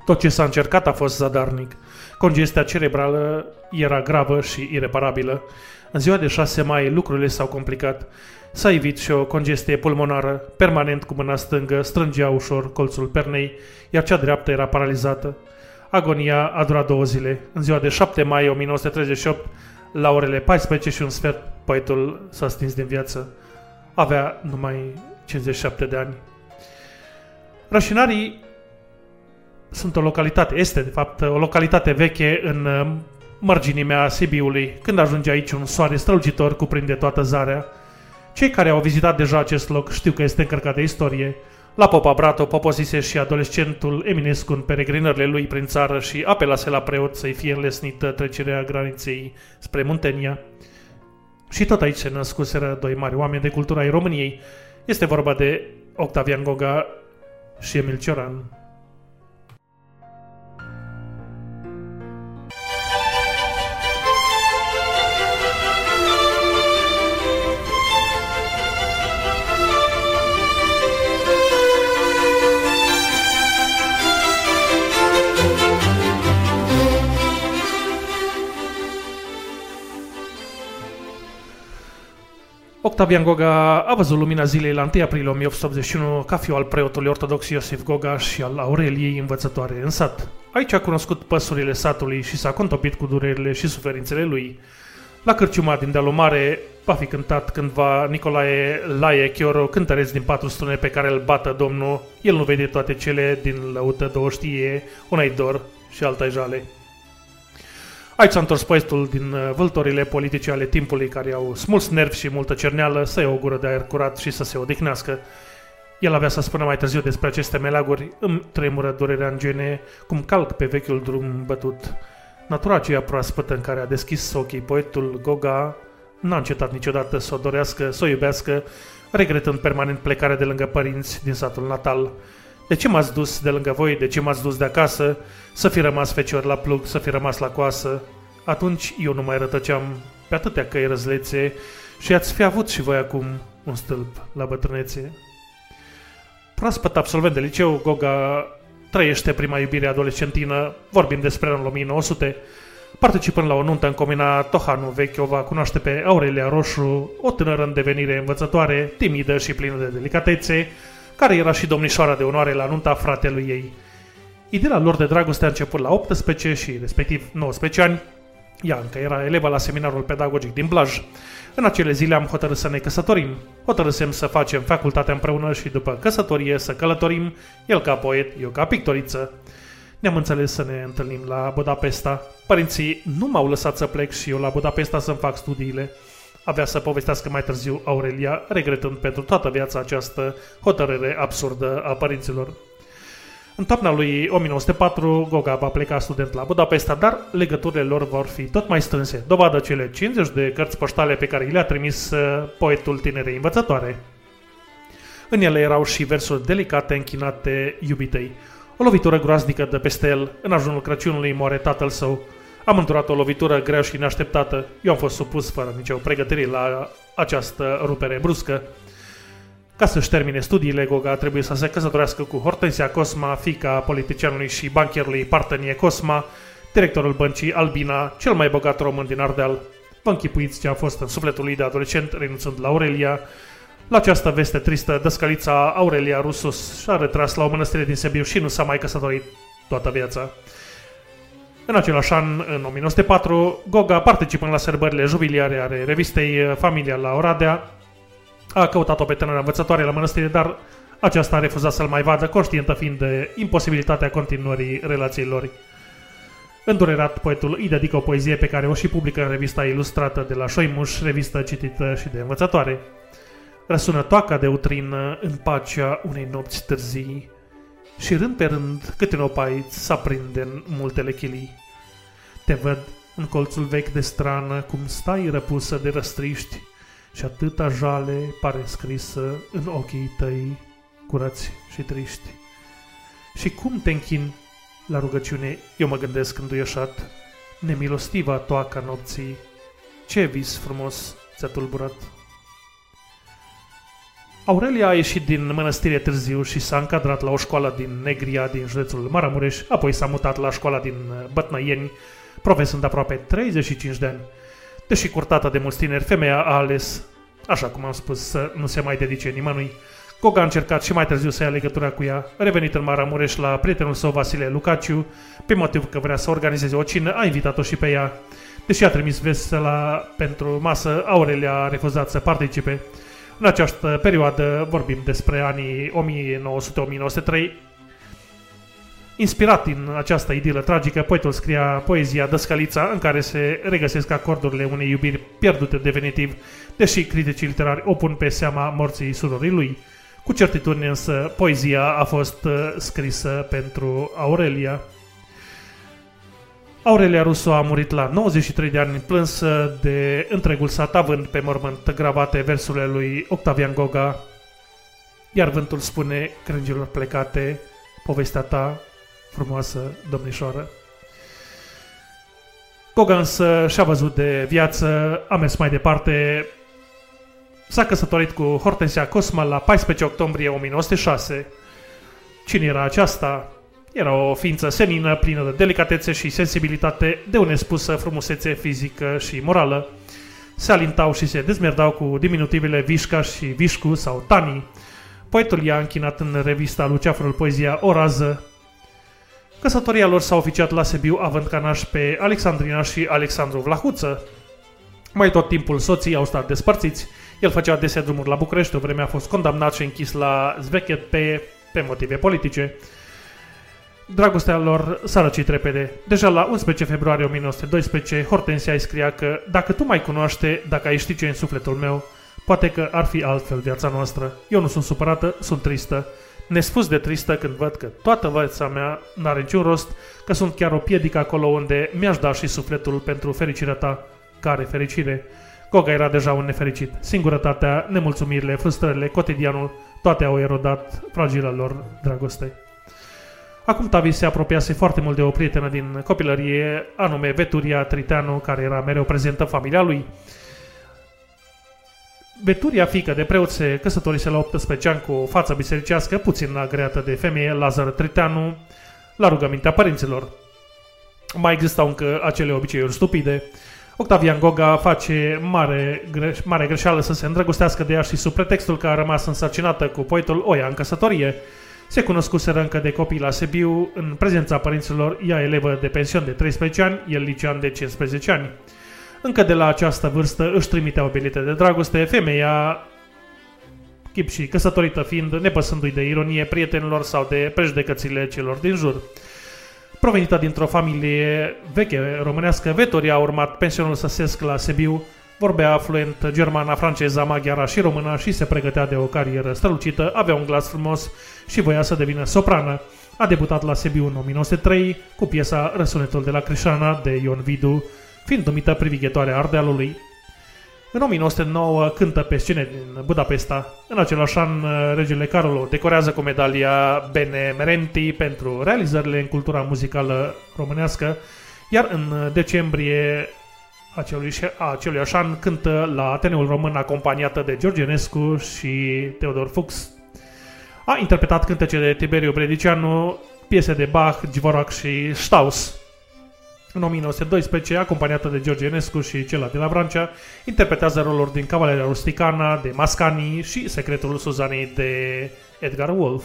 A: Tot ce s-a încercat a fost zadarnic. Congestia cerebrală era gravă și ireparabilă. În ziua de 6 mai lucrurile s-au complicat. S-a evit și o congestie pulmonară, permanent cu mâna stângă, strângea ușor colțul pernei, iar cea dreaptă era paralizată. Agonia a durat două zile. În ziua de 7 mai 1938, la orele 14 și un sfert, poetul s-a stins din viață. Avea numai 57 de ani. Rășinarii sunt o localitate, este de fapt o localitate veche în uh, mărginimea Sibiului. Când ajunge aici un soare strălucitor cuprinde toată zarea. Cei care au vizitat deja acest loc știu că este încărcat de istorie. La Popa Brato poposise și adolescentul Eminescu în peregrinările lui prin țară și apelase la preot să-i fie înlesnită trecerea graniței spre Muntenia. Și tot aici se născuseră doi mari oameni de cultură ai României. Este vorba de Octavian Goga și Emil Cioran. Octavian Goga a văzut lumina zilei la 1 aprilie 1881 ca fiu al preotului ortodox Iosif Goga și al Aureliei învățătoare în sat. Aici a cunoscut păsurile satului și s-a contopit cu durerile și suferințele lui. La cârciuma din dealul mare va fi cântat cândva Nicolae Laie Chioro, cântăreț din patru strune pe care îl bată domnul. El nu vede toate cele din lăută, două știe, una dor și alta jale. Aici s-a întors poetul din uh, vâltorile politice ale timpului care au smuls nervi și multă cerneală să ia o gură de aer curat și să se odihnească. El avea să spună mai târziu despre aceste meleaguri, îmi tremură durerea în gene, cum calc pe vechiul drum bătut. Natura aceea proaspătă în care a deschis ochii poetul Goga n-a încetat niciodată să o dorească, să o iubească, regretând permanent plecarea de lângă părinți din satul natal. De ce m-ați dus de lângă voi? De ce m-ați dus de acasă? Să fi rămas fecior la plug, să fi rămas la coasă? Atunci eu nu mai rătăceam pe atâtea căi răzlețe și ați fi avut și voi acum un stâlp la bătrânețe. Proaspăt absolvent de liceu, Goga trăiește prima iubire adolescentină, vorbim despre anul 1900, participând la o nuntă în comina Tohanu vechi, o va cunoaște pe Aurelia Roșu, o tânără în devenire învățătoare, timidă și plină de delicatețe, care era și domnișoara de onoare la nunta fratelui ei. Ideea lor de dragoste a început la 18 și respectiv 19 ani. Ea încă era elevă la seminarul pedagogic din Blaj. În acele zile am hotărât să ne căsătorim. Hotărâsem să facem facultatea împreună și după căsătorie să călătorim, el ca poet, eu ca pictoriță. Ne-am înțeles să ne întâlnim la Budapesta. Părinții nu m-au lăsat să plec și eu la Budapesta să-mi fac studiile. Avea să povestească mai târziu Aurelia, regretând pentru toată viața această hotărâre absurdă a părinților. În toamna lui 1904, Goga va pleca student la Budapesta, dar legăturile lor vor fi tot mai strânse, dovadă cele 50 de cărți poștale pe care le-a trimis uh, poetul tinerei învățătoare. În ele erau și versuri delicate închinate iubitei. O lovitură groaznică de peste el, în ajunul Crăciunului moare tatăl său. Am îndurat o lovitură grea și neașteptată. Eu am fost supus fără nicio pregătire la această rupere bruscă. Ca să-și termine studiile, Goga trebuie să se căsătorească cu Hortensia Cosma, fica politicianului și bancherului Partenie Cosma, directorul băncii Albina, cel mai bogat român din Ardeal. Vă închipuiți ce a fost în sufletul lui de adolescent, renunțând la Aurelia. La această veste tristă, dăscălița Aurelia Rusus și-a retras la o mănăstire din Sibiu și nu s-a mai căsătorit toată viața. În același an, în 1904, Goga, participând la sărbările jubiliare ale revistei Familia la Oradea, a căutat-o pe tânără învățătoare la mănăstire, dar aceasta a refuzat să-l mai vadă, conștientă fiind de imposibilitatea continuării relației lor. Îndurerat, poetul îi dedică o poezie pe care o și publică în revista ilustrată de la Șoimuș, revistă citită și de învățătoare. Răsună toaca de utrină în pacea unei nopți târzii și rând pe rând câte un opait s-aprinde în multele chilii. Te văd în colțul vechi de strană cum stai răpusă de răstriști și atâta jale pare scrisă în ochii tăi curați și triști. Și cum te închin la rugăciune, eu mă gândesc înduioșat, nemilostiva toaca nopții, ce vis frumos ți-a tulburat. Aurelia a ieșit din mănăstire târziu și s-a încadrat la o școală din Negria, din județul Maramureș, apoi s-a mutat la școala din Bătnăieni, profesând aproape 35 de ani. Deși curtată de mulți tineri, femeia a ales, așa cum am spus, să nu se mai dedice nimănui. Goga a încercat și mai târziu să ia legătura cu ea, revenit în Maramureș la prietenul său Vasile Lucaciu, pe motiv că vrea să organizeze o cină, a invitat-o și pe ea. Deși a trimis vesela pentru masă, Aurelia a refuzat să participe. În această perioadă vorbim despre anii 1900-1903. Inspirat din această idilă tragică, poetul scria poezia Dăscălița, în care se regăsesc acordurile unei iubiri pierdute definitiv, deși criticii literari o pun pe seama morții surorii lui. Cu certitudine însă, poezia a fost uh, scrisă pentru Aurelia. Aurelia Russo a murit la 93 de ani plânsă de întregul sat, având pe mormânt gravate versurile lui Octavian Goga, iar vântul spune crângilor plecate, povestea ta frumoasă domnișoară. Goga însă și-a văzut de viață, a mers mai departe, s-a căsătorit cu Hortensia Cosma la 14 octombrie 1906. Cine era aceasta? Era o ființă senină, plină de delicatețe și sensibilitate, de o nespusă frumusețe fizică și morală. Se alintau și se dezmerdau cu diminutivele Vișca și Vișcu sau Tani. Poetul i-a închinat în revista Luceafărul Poezia o rază. Căsătoria lor s-a oficiat la Sibiu, având ca naș pe Alexandrina și Alexandru Vlahuță. Mai tot timpul soții au stat despărțiți. El făcea adesea drumuri la București, o vreme a fost condamnat și închis la Zvechet pe, pe motive politice. Dragostea lor s-a răcit repede. Deja la 11 februarie 1912, Hortensia îi scria că dacă tu mai cunoaște, dacă ai ști ce în sufletul meu, poate că ar fi altfel viața noastră. Eu nu sunt supărată, sunt tristă. Nespus de tristă când văd că toată viața mea n-are niciun rost, că sunt chiar o piedică acolo unde mi-aș da și sufletul pentru fericirea ta. Care fericire! Goga era deja un nefericit. Singurătatea, nemulțumirile, frustrările, cotidianul, toate au erodat fragila lor dragoste. Acum Tavi se apropiase foarte mult de o prietenă din copilărie, anume Veturia Triteanu, care era mereu prezentă în familia lui. Veturia, fică de preot, se căsătorise la 18 ani cu o față bisericească, puțin agreată de femeie, Lazar Triteanu, la rugămintea părinților. Mai existau încă acele obiceiuri stupide. Octavian Goga face mare, greș, mare greșeală să se îndrăgostească de ea și sub pretextul că a rămas însărcinată cu poetul o ia în căsătorie. Se cunoscuseră încă de copii la Sibiu, în prezența părinților, ea elevă de pension de 13 ani, el licean de 15 ani. Încă de la această vârstă își trimitea o bilete de dragoste, femeia, chip și căsătorită fiind, nepăsându-i de ironie prietenilor sau de prejudecățile celor din jur. Provenită dintr-o familie veche românească, Vetoria a urmat pensionul săsesc la Sibiu, Vorbea fluent germana, franceza, maghiara și română și se pregătea de o carieră strălucită, avea un glas frumos și voia să devină soprană. A debutat la Sibiu în 1903 cu piesa Răsunetul de la Crișana de Ion Vidu, fiind numită privighetoarea Ardealului. În 1909 cântă pe scene din Budapesta. În același an, regele Carol o decorează cu medalia Bene Merenti pentru realizările în cultura muzicală românească, iar în decembrie acelui, acelui an cântă la Ateneul Român acompaniată de George Enescu și Teodor Fuchs. A interpretat cântece de Tiberiu Bredicianu, piese de Bach, Dvorak și Strauss. În 1912, acompaniată de George Enescu și cela de la Vrancea, interpretează roluri din Cavaleria Rusticana, de Mascani și Secretul Suzanei de Edgar Wolf.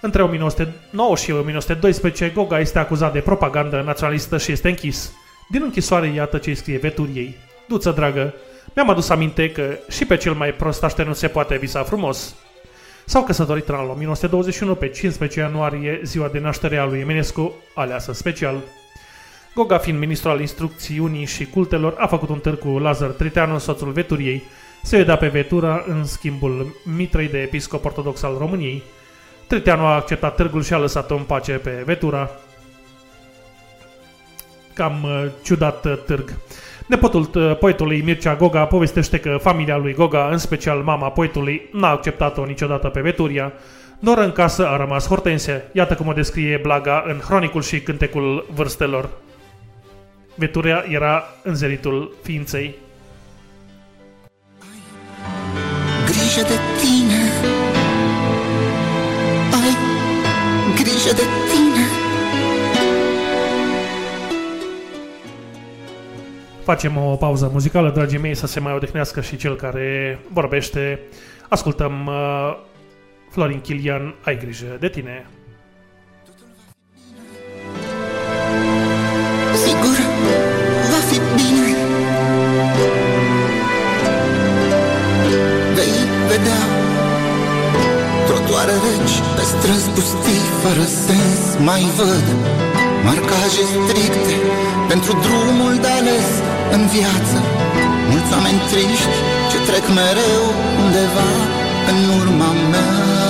A: Între 1909 și 1912, Goga este acuzat de propagandă naționalistă și este închis. Din închisoare iată ce scrie veturiei. Duță dragă, mi-am adus aminte că și pe cel mai prost nu se poate visa frumos. S-au căsătorit în anul 1921 pe 15 ianuarie, ziua de naștere a lui Eminescu, aleasă special. Goga, fiind ministru al instrucțiunii și cultelor, a făcut un târg cu Lazar Triteanu, soțul veturiei. Se vedea pe vetura în schimbul mitrei de episcop ortodox al României. Triteanu a acceptat târgul și a lăsat-o în pace pe vetura. Cam uh, ciudat uh, târg. Nepotul uh, poetului Mircea Goga povestește că familia lui Goga, în special mama poetului, n-a acceptat-o niciodată pe Veturia, doar în casă a rămas Hortense. Iată cum o descrie Blaga în Hronicul și Cântecul Vârstelor. Veturia era înzeritul ființei.
C: Grijă de tine Ai grijă de
A: Facem o pauză muzicală, dragii mei, să se mai odihnească și cel care vorbește. Ascultăm uh, Florin Chilian, Ai grijă de tine.
C: Sigur va fi bine Vei vedea Trotuare reci pe străzi pustii Fără sens mai văd Marcaje stricte pentru drumul de ales în viață. Mulți oameni triști ce trec mereu undeva în urma mea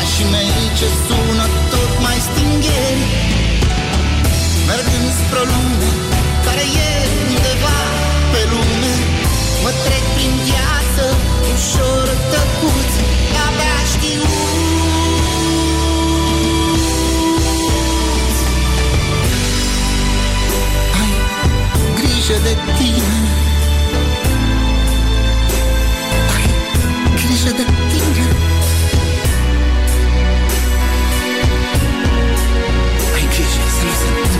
C: pașii mei ce sună tot mai stingheri Mergând spre o lume care e undeva pe lume. Mă trec prin viață ușor tăcut Abia știu. Ai grijă de tine. Ai grijă de tine grijă să nu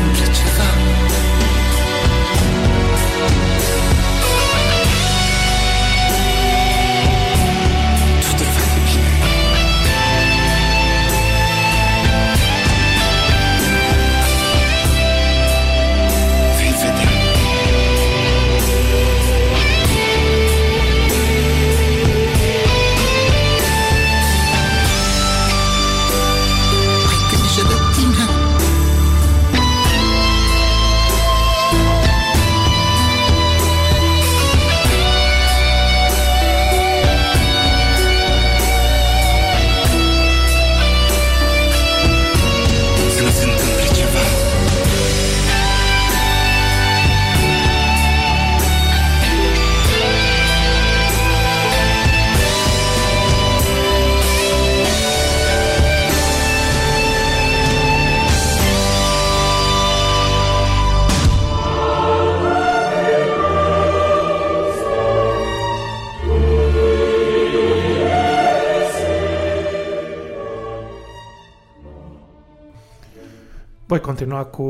A: continua cu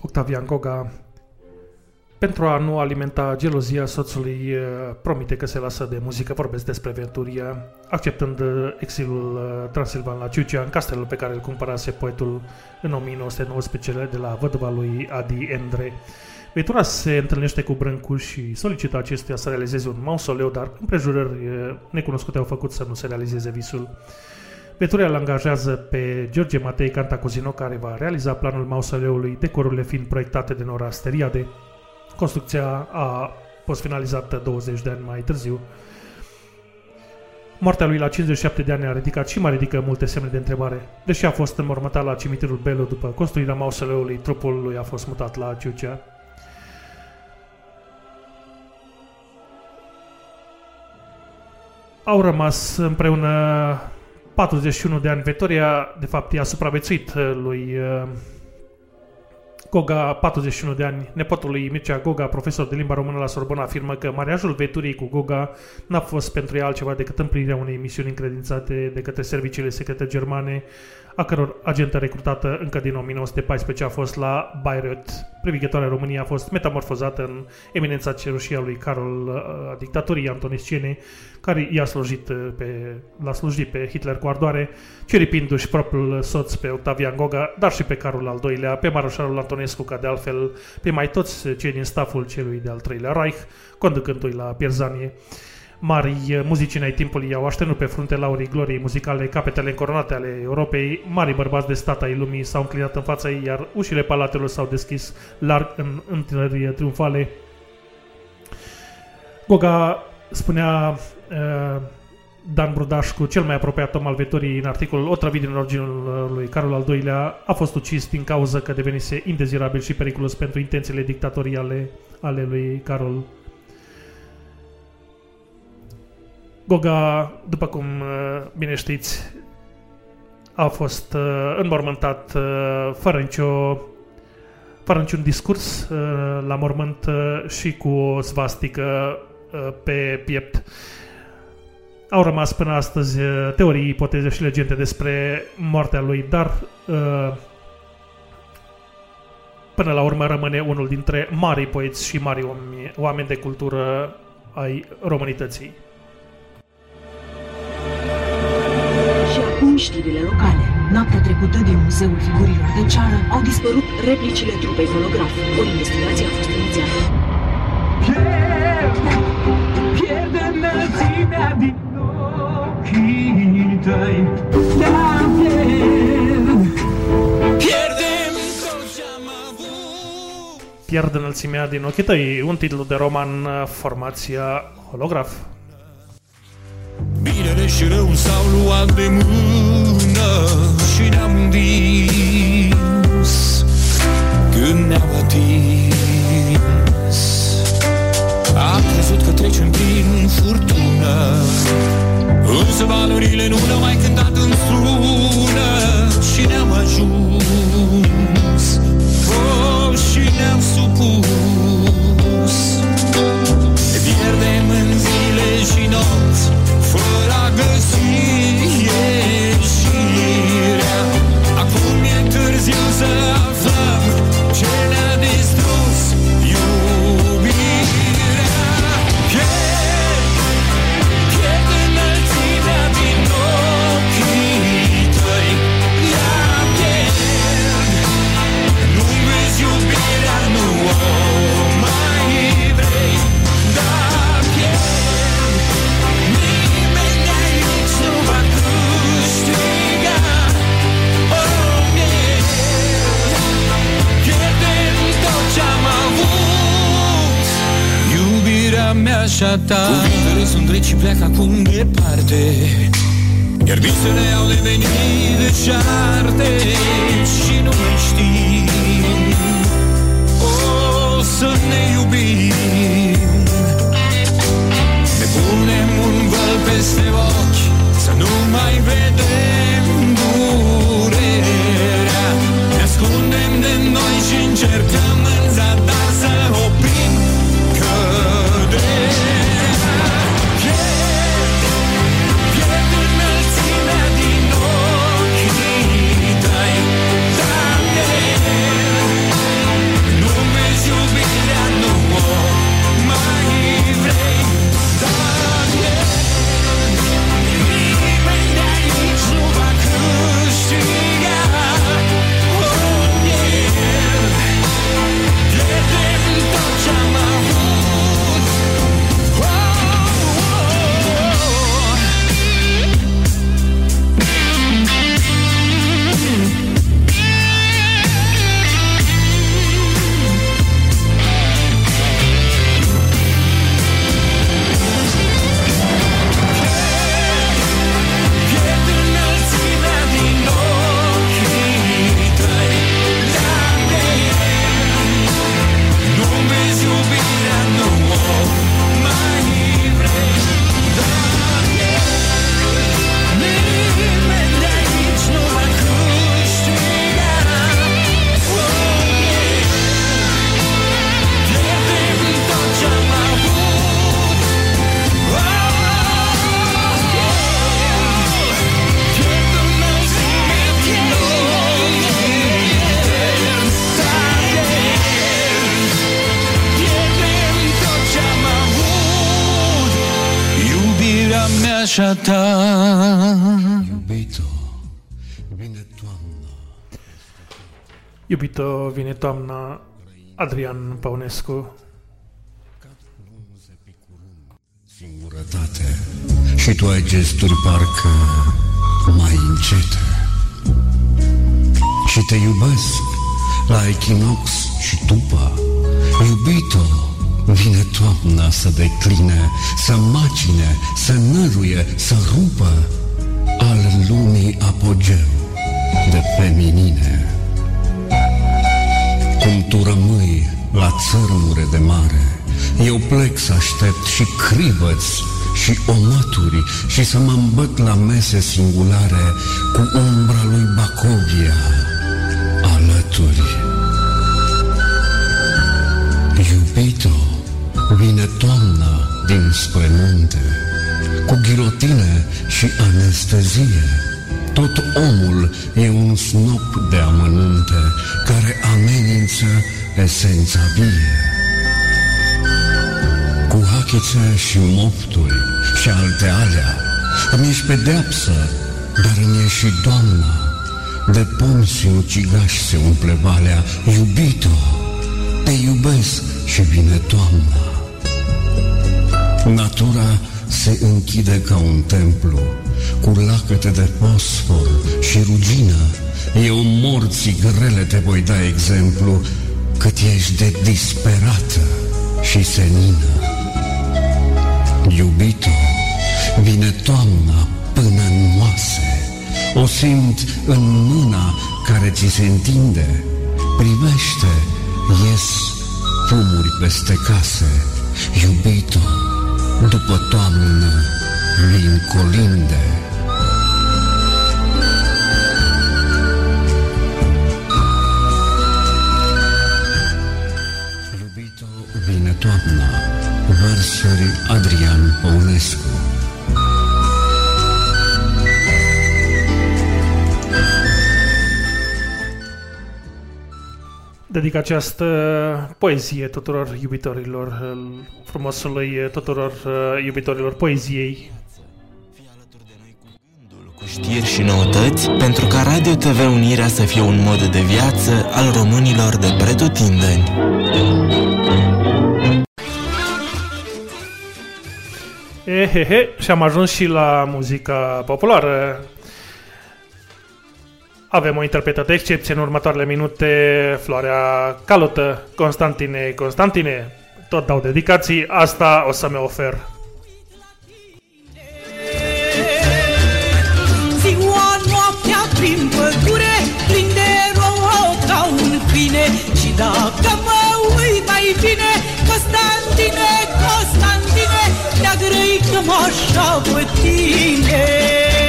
A: Octavian Goga. Pentru a nu alimenta gelozia soțului, eh, promite că se lasă de muzică, vorbesc despre Venturia, acceptând eh, exilul eh, transilvan la Ciucea, în castelul pe care îl cumpărase poetul în 1919 de la văduva lui Adi Endre. Ventura se întâlnește cu Brâncu și solicită acestuia să realizeze un mausoleu, dar împrejurări eh, necunoscute au făcut să nu se realizeze visul. Ventura îl angajează pe George Matei Cantacuzino, care va realiza planul mausoleului, decorurile fiind proiectate de Nora Steriade. Construcția a fost finalizată 20 de ani mai târziu. Moartea lui la 57 de ani a ridicat și mai ridică multe semne de întrebare. Deși a fost înmormântat la cimitirul Belu după construirea mausoleului, trupul lui a fost mutat la Ciucea. Au rămas împreună 41 de ani. Vitoria, de fapt, i-a supraviețuit uh, lui uh, Goga, 41 de ani, nepotul lui Mircea Goga, profesor de limba română la Sorbona, afirmă că mariajul Veturiei cu Goga n-a fost pentru ea altceva decât împlinirea unei misiuni încredințate de către serviciile secrete germane, a căror agentă recrutată încă din 1914 a fost la Bayreuth. Privighetoarea României a fost metamorfozată în eminența cerușia lui Carol uh, a dictaturii antonisciene, care i-a slujit uh, pe, l-a slujit pe Hitler cu ardoare, ciripindu-și propriul soț pe Octavian Goga, dar și pe Carol al II-lea, pe Maroșalul Antonescu, ca de altfel pe mai toți cei din staful celui de-al treilea Reich, conducându-i la pierzanie. Mari eh, muzicini ai timpului i-au așternut pe frunte laurii gloriei muzicale, capetele încoronate ale Europei, mari bărbați de stat ai lumii s-au înclinat în fața ei, iar ușile palatelor s-au deschis larg în întâlniri triumfale. Goga spunea uh, Dan Brudașcu, cel mai apropiat om al vetorii, în articolul Otrăvit din originul lui Carol al II-lea, a fost ucis din cauza că devenise indezirabil și periculos pentru intențiile dictatoriale ale lui Carol Goga, după cum uh, bine știți, a fost uh, înmormântat uh, fără nicio fără niciun discurs la mormânt și cu o svastică pe piept. Au rămas până astăzi teorii, ipoteze și legende despre moartea lui, dar până la urmă rămâne unul dintre mari poeți și mari oameni de cultură ai românității.
M: Acum știrile locale. Noaptea trecută din Muzeul Figurilor de Ceară au dispărut replicile trupei fonograf. O investigație a fost inițiată.
L: Pierde înălțimea din ochii tăi Da, pierd Pierdem tot ce-am avut
A: Pierd înălțimea din ochii tăi, un titlu de roman, formația holograf.
L: Binele și rău s-au luat de mână Și ne-am îndins. Când ne-au atins Am crezut că trecem prin furtună. Însă valorile nu ne-au mai cântat în strună Și ne-am ajuns. Oh, și ne-am supus. Ne pierdem Iubirea mea și a ta. Cuvintele sunt reci și pleacă acum departe. Iar visele au devenit deșarte Și nu mai știm. O să ne iubim. Ne punem un văl peste ochi Să nu mai vedem
N: vocea ta.
O: Iubito, vine toamna.
A: Iubito, vine toamna, Adrian Păunescu.
O: Singurătate. Și tu ai gesturi parcă mai încete Și te iubesc la echinox și tupa. Iubito, vine toamna să decline Să macine, să năruie, să rupă Al lumii apogeu de feminine Cum tu rămâi la țărmure de mare Eu plec să aștept și crivăți și omaturi Și să mă îmbăt la mese singulare Cu umbra lui Bacovia alături. Iubito, vine toamna dinspre munte Cu ghilotine și anestezie tot omul e un snop de amănunte care amenință esența vie. Cu hachițe și mofturi și alte alea îmi ești pedeapsă, dar îmi e și doamna. De pomi sinucigași se umple valea, iubito, te iubesc și vine toamna. Natura se închide ca un templu, cu lacăte de fosfor și rugină. Eu morții grele te voi da exemplu, cât ești de disperată și senină. Iubito, vine toamna până în moase, o simt în mâna care ți se întinde. Privește, ies fumuri peste case, iubito, după toamnă vin colinde. Iubito, vine toamna, versuri Adrian Păunescu.
A: Dedic această poezie tuturor iubitorilor uh, frumosului, uh, tuturor uh, iubitorilor poeziei.
B: Cu știri și noutăți, pentru ca Radio TV Unirea să fie un mod de viață al românilor de pretutindeni.
A: Ehehe, și am ajuns și la muzica populară. Avem o interpretă de excepție în următoarele minute, Floarea Calotă, Constantine Constantine. Tot dau dedicații, asta o să-mi ofer.
P: Ziua, noaptea prin pădure Plin de rouă ca un câine Și dacă mă uit mai bine Constantine, Constantine Ne-a grăit cam așa pe tine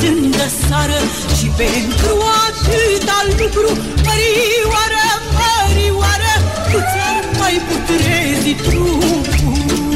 P: sucim sândă sară Și pentru atâta lucru Mărioară, mărioară Nu ți-ar mai putrezi trupul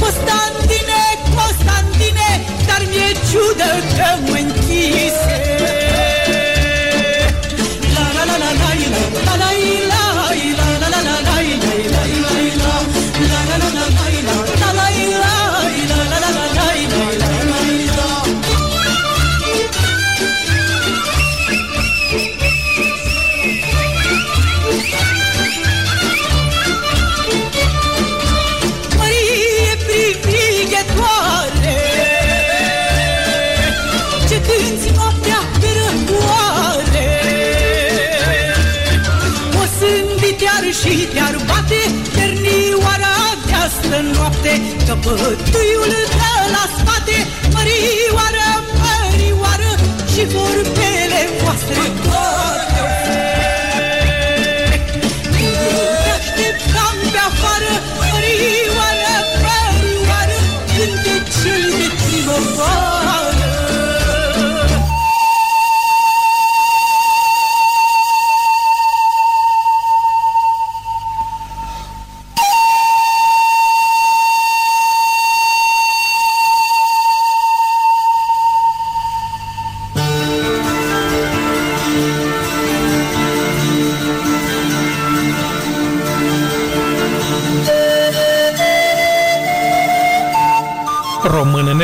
P: Constantine, Constantine Dar mi-e ciudă că mă
F: But do
A: you live?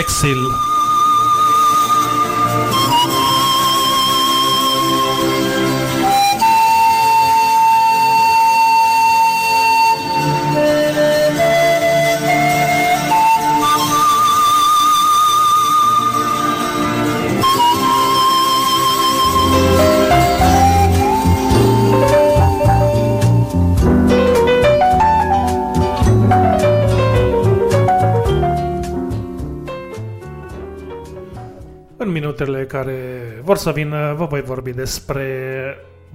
A: Exil. Minutele care vor să vină, vă voi vorbi despre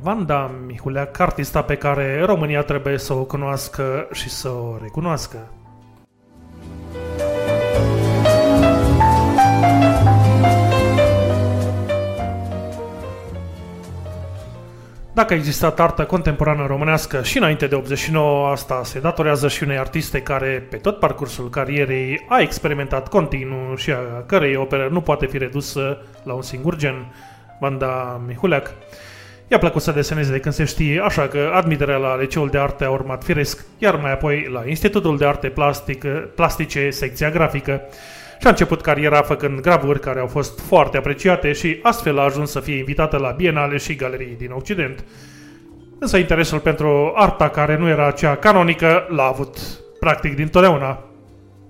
A: Vanda Mihuleac, artista pe care România trebuie să o cunoască și să o recunoască. Dacă a existat artă contemporană românească și înainte de 89, asta se datorează și unei artiste care, pe tot parcursul carierei, a experimentat continuu și a cărei operă nu poate fi redusă la un singur gen, Vanda Mihuleac. I-a plăcut să deseneze de când se știe, așa că admiterea la Liceul de Arte a urmat firesc, iar mai apoi la Institutul de Arte Plastic, Plastice, secția grafică. Și a început cariera făcând gravuri care au fost foarte apreciate și astfel a ajuns să fie invitată la bienale și galerii din Occident. Însă interesul pentru arta care nu era cea canonică l-a avut practic dintotdeauna.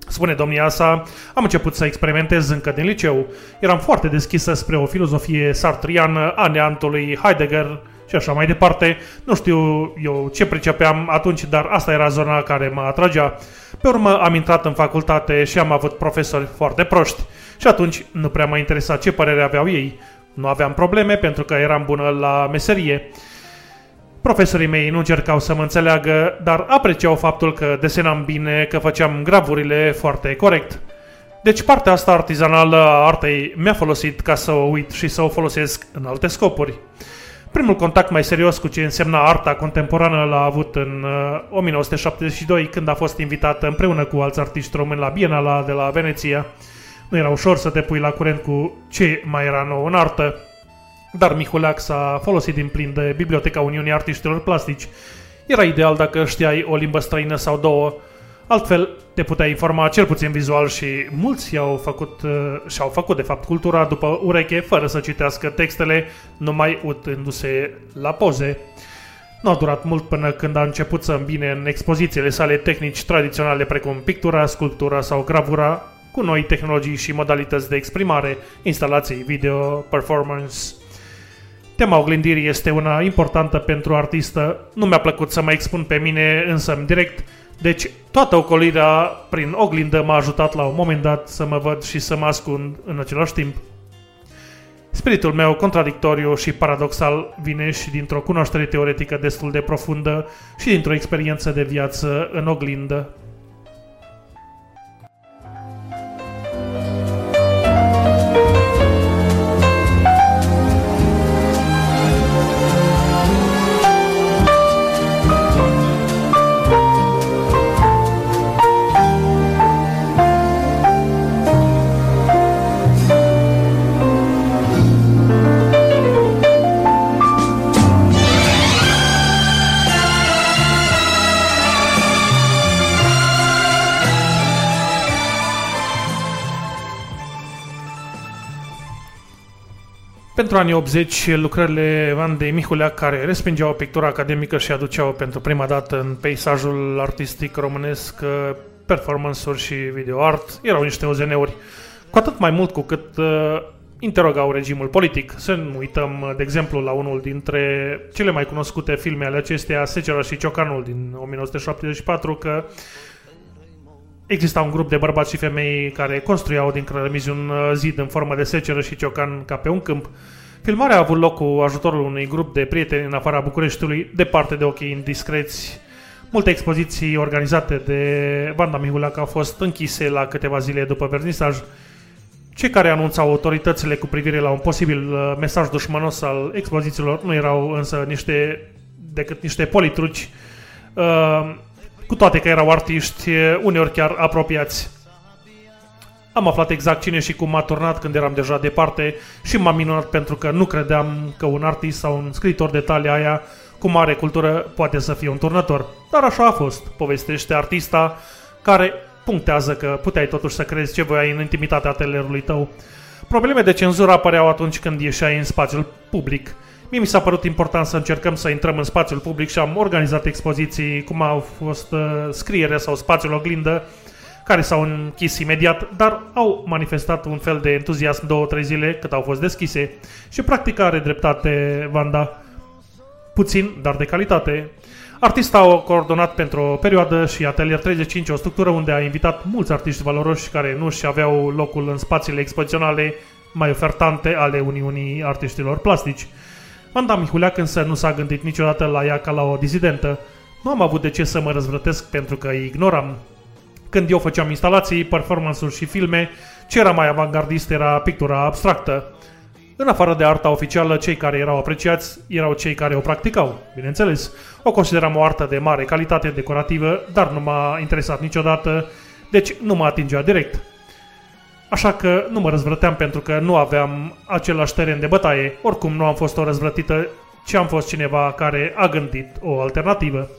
A: Spune domnia sa, am început să experimentez încă din liceu. Eram foarte deschisă spre o filozofie sartriană a neantului Heidegger și așa mai departe. Nu știu eu ce pricepeam atunci, dar asta era zona care mă atragea. Pe urmă am intrat în facultate și am avut profesori foarte proști. Și atunci nu prea m-a interesat ce părere aveau ei. Nu aveam probleme pentru că eram bună la meserie. Profesorii mei nu încercau să mă înțeleagă, dar apreciau faptul că desenam bine, că făceam gravurile foarte corect. Deci partea asta artizanală a artei mi-a folosit ca să o uit și să o folosesc în alte scopuri. Primul contact mai serios cu ce însemna arta contemporană l-a avut în uh, 1972, când a fost invitat împreună cu alți artiști români la Bienala de la Veneția. Nu era ușor să te pui la curent cu ce mai era nou în artă, dar Mihuleac s-a folosit din plin de Biblioteca Uniunii Artiștilor Plastici. Era ideal dacă știai o limbă străină sau două, altfel te puteai informa cel puțin vizual și mulți i-au făcut, uh, și-au făcut de fapt cultura după ureche fără să citească textele, numai uitându-se la poze. Nu a durat mult până când a început să îmbine în expozițiile sale tehnici tradiționale precum pictura, sculptura sau gravura cu noi tehnologii și modalități de exprimare, instalații video, performance. Tema oglindirii este una importantă pentru artistă. Nu mi-a plăcut să mă expun pe mine însă în direct, deci toată ocolirea prin oglindă m-a ajutat la un moment dat să mă văd și să mă ascund în același timp. Spiritul meu contradictoriu și paradoxal vine și dintr-o cunoaștere teoretică destul de profundă și dintr-o experiență de viață în oglindă. Pentru anii 80, lucrările Vandei Mihulea, care respingeau pictura academică și aduceau pentru prima dată în peisajul artistic românesc uh, performance-uri și video art, erau niște OZN-uri. Cu atât mai mult cu cât uh, interogau regimul politic. Să nu uităm, uh, de exemplu, la unul dintre cele mai cunoscute filme ale acesteia, Secera și Ciocanul din 1974, că Exista un grup de bărbați și femei care construiau din cărămizi un uh, zid în formă de seceră și ciocan ca pe un câmp. Filmarea a avut loc cu ajutorul unui grup de prieteni în afara Bucureștiului, departe de ochii indiscreți. Multe expoziții organizate de Banda Mihulac au fost închise la câteva zile după vernisaj. Cei care anunțau autoritățile cu privire la un posibil uh, mesaj dușmanos al expozițiilor nu erau însă niște, decât niște politruci, uh, cu toate că erau artiști, uh, uneori chiar apropiați. Am aflat exact cine și cum m-a turnat când eram deja departe și m-am minunat pentru că nu credeam că un artist sau un scriitor de talia aia cu mare cultură poate să fie un turnător. Dar așa a fost, povestește artista care punctează că puteai totuși să crezi ce voiai în intimitatea atelierului tău. Probleme de cenzură apăreau atunci când ieșeai în spațiul public. Mie mi s-a părut important să încercăm să intrăm în spațiul public și am organizat expoziții cum au fost uh, scriere sau spațiul oglindă, care s-au închis imediat, dar au manifestat un fel de entuziasm două-trei zile cât au fost deschise. Și practic are dreptate Vanda. Puțin, dar de calitate. Artista a coordonat pentru o perioadă și Atelier 35, o structură unde a invitat mulți artiști valoroși care nu și aveau locul în spațiile expoziționale mai ofertante ale Uniunii Artiștilor Plastici. Vanda Mihuleac însă nu s-a gândit niciodată la ea ca la o dizidentă. Nu am avut de ce să mă răzvrătesc pentru că îi ignoram. Când eu făceam instalații, performance-uri și filme, ce era mai avantgardist era pictura abstractă. În afară de arta oficială, cei care erau apreciați erau cei care o practicau, bineînțeles. O consideram o artă de mare calitate decorativă, dar nu m-a interesat niciodată, deci nu mă atingea direct. Așa că nu mă răzvrăteam pentru că nu aveam același teren de bătaie, oricum nu am fost o răzvrătită, ci am fost cineva care a gândit o alternativă.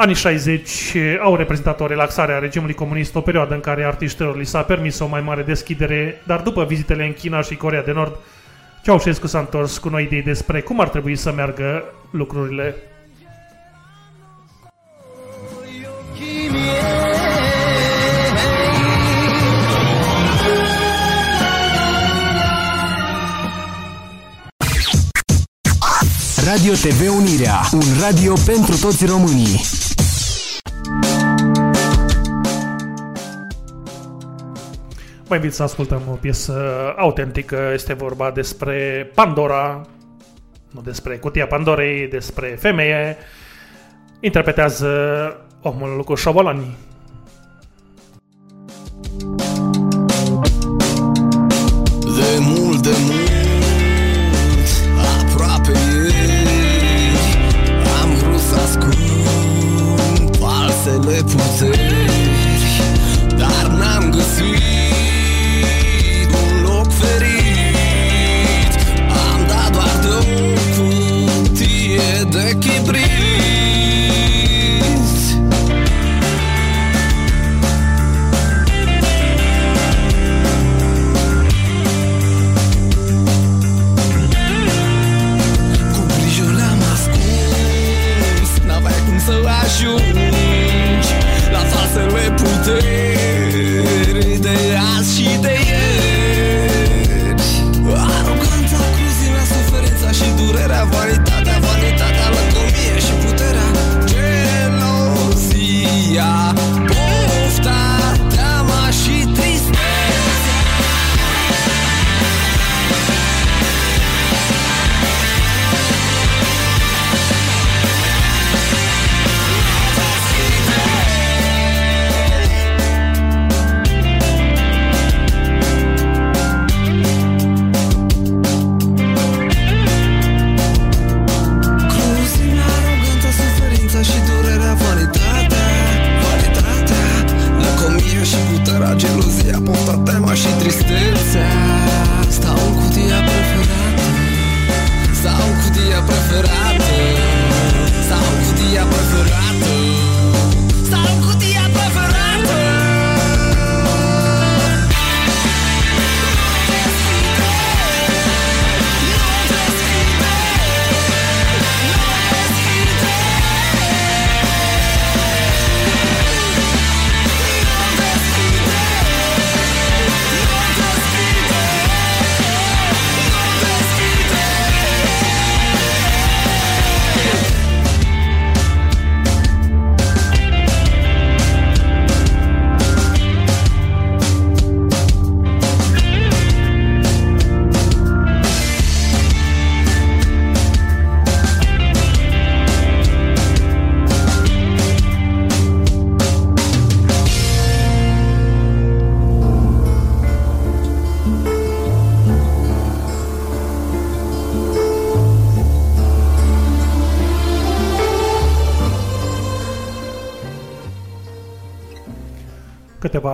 A: Anii 60 au reprezentat o relaxare a regimului comunist, o perioadă în care artiștilor li s-a permis o mai mare deschidere, dar după vizitele în China și Corea de Nord, Ceaușescu s-a întors cu noi idei despre cum ar trebui să meargă lucrurile.
I: Radio TV Unirea, un radio pentru toți românii.
A: Vă invit să ascultăm o piesă autentică. Este vorba despre Pandora, nu despre cutia Pandorei, despre femeie. Interpretează omul cu șobolanii.
L: De mult, de mult déposer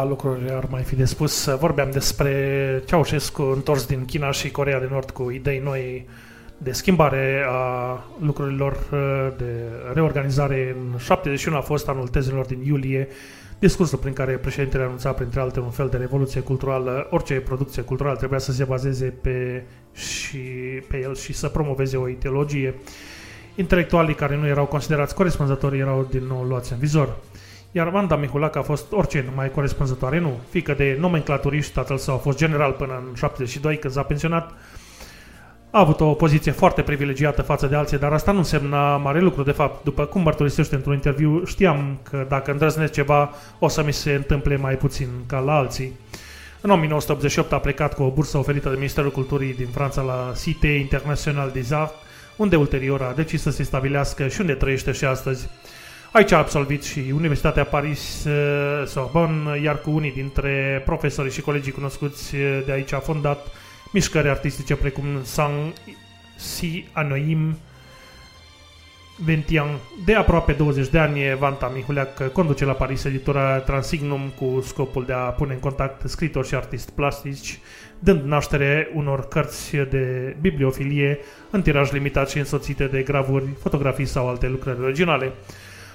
A: Câteva lucruri ar mai fi de spus. Vorbeam despre Ceaușescu întors din China și Corea de Nord cu idei noi de schimbare a lucrurilor, uh, de reorganizare. În 71 a fost anul tezelor din iulie, discursul prin care președintele anunța, printre alte, un fel de revoluție culturală. Orice producție culturală trebuia să se bazeze pe, și, pe el și să promoveze o ideologie. Intelectualii care nu erau considerați corespunzători erau din nou luați în vizor. Iar Vanda Mihulac a fost orice numai corespunzătoare, nu. Fică de nomenclaturiști, tatăl său a fost general până în 72, când s-a pensionat. A avut o poziție foarte privilegiată față de alții, dar asta nu însemna mare lucru. De fapt, după cum mărturisește într-un interviu, știam că dacă îndrăznesc ceva, o să mi se întâmple mai puțin ca la alții. În 1988 a plecat cu o bursă oferită de Ministerul Culturii din Franța la Cité International des Arts, unde ulterior a decis să se stabilească și unde trăiește și astăzi. Aici a absolvit și Universitatea Paris uh, Sorbonne, iar cu unii dintre profesorii și colegii cunoscuți uh, de aici a fondat mișcări artistice precum Sang Si Anoim, Ventian. De aproape 20 de ani, Vanta Mihuleac conduce la Paris editura Transignum cu scopul de a pune în contact scritori și artiști plastici, dând naștere unor cărți de bibliofilie în tiraj limitat și însoțite de gravuri, fotografii sau alte lucrări originale.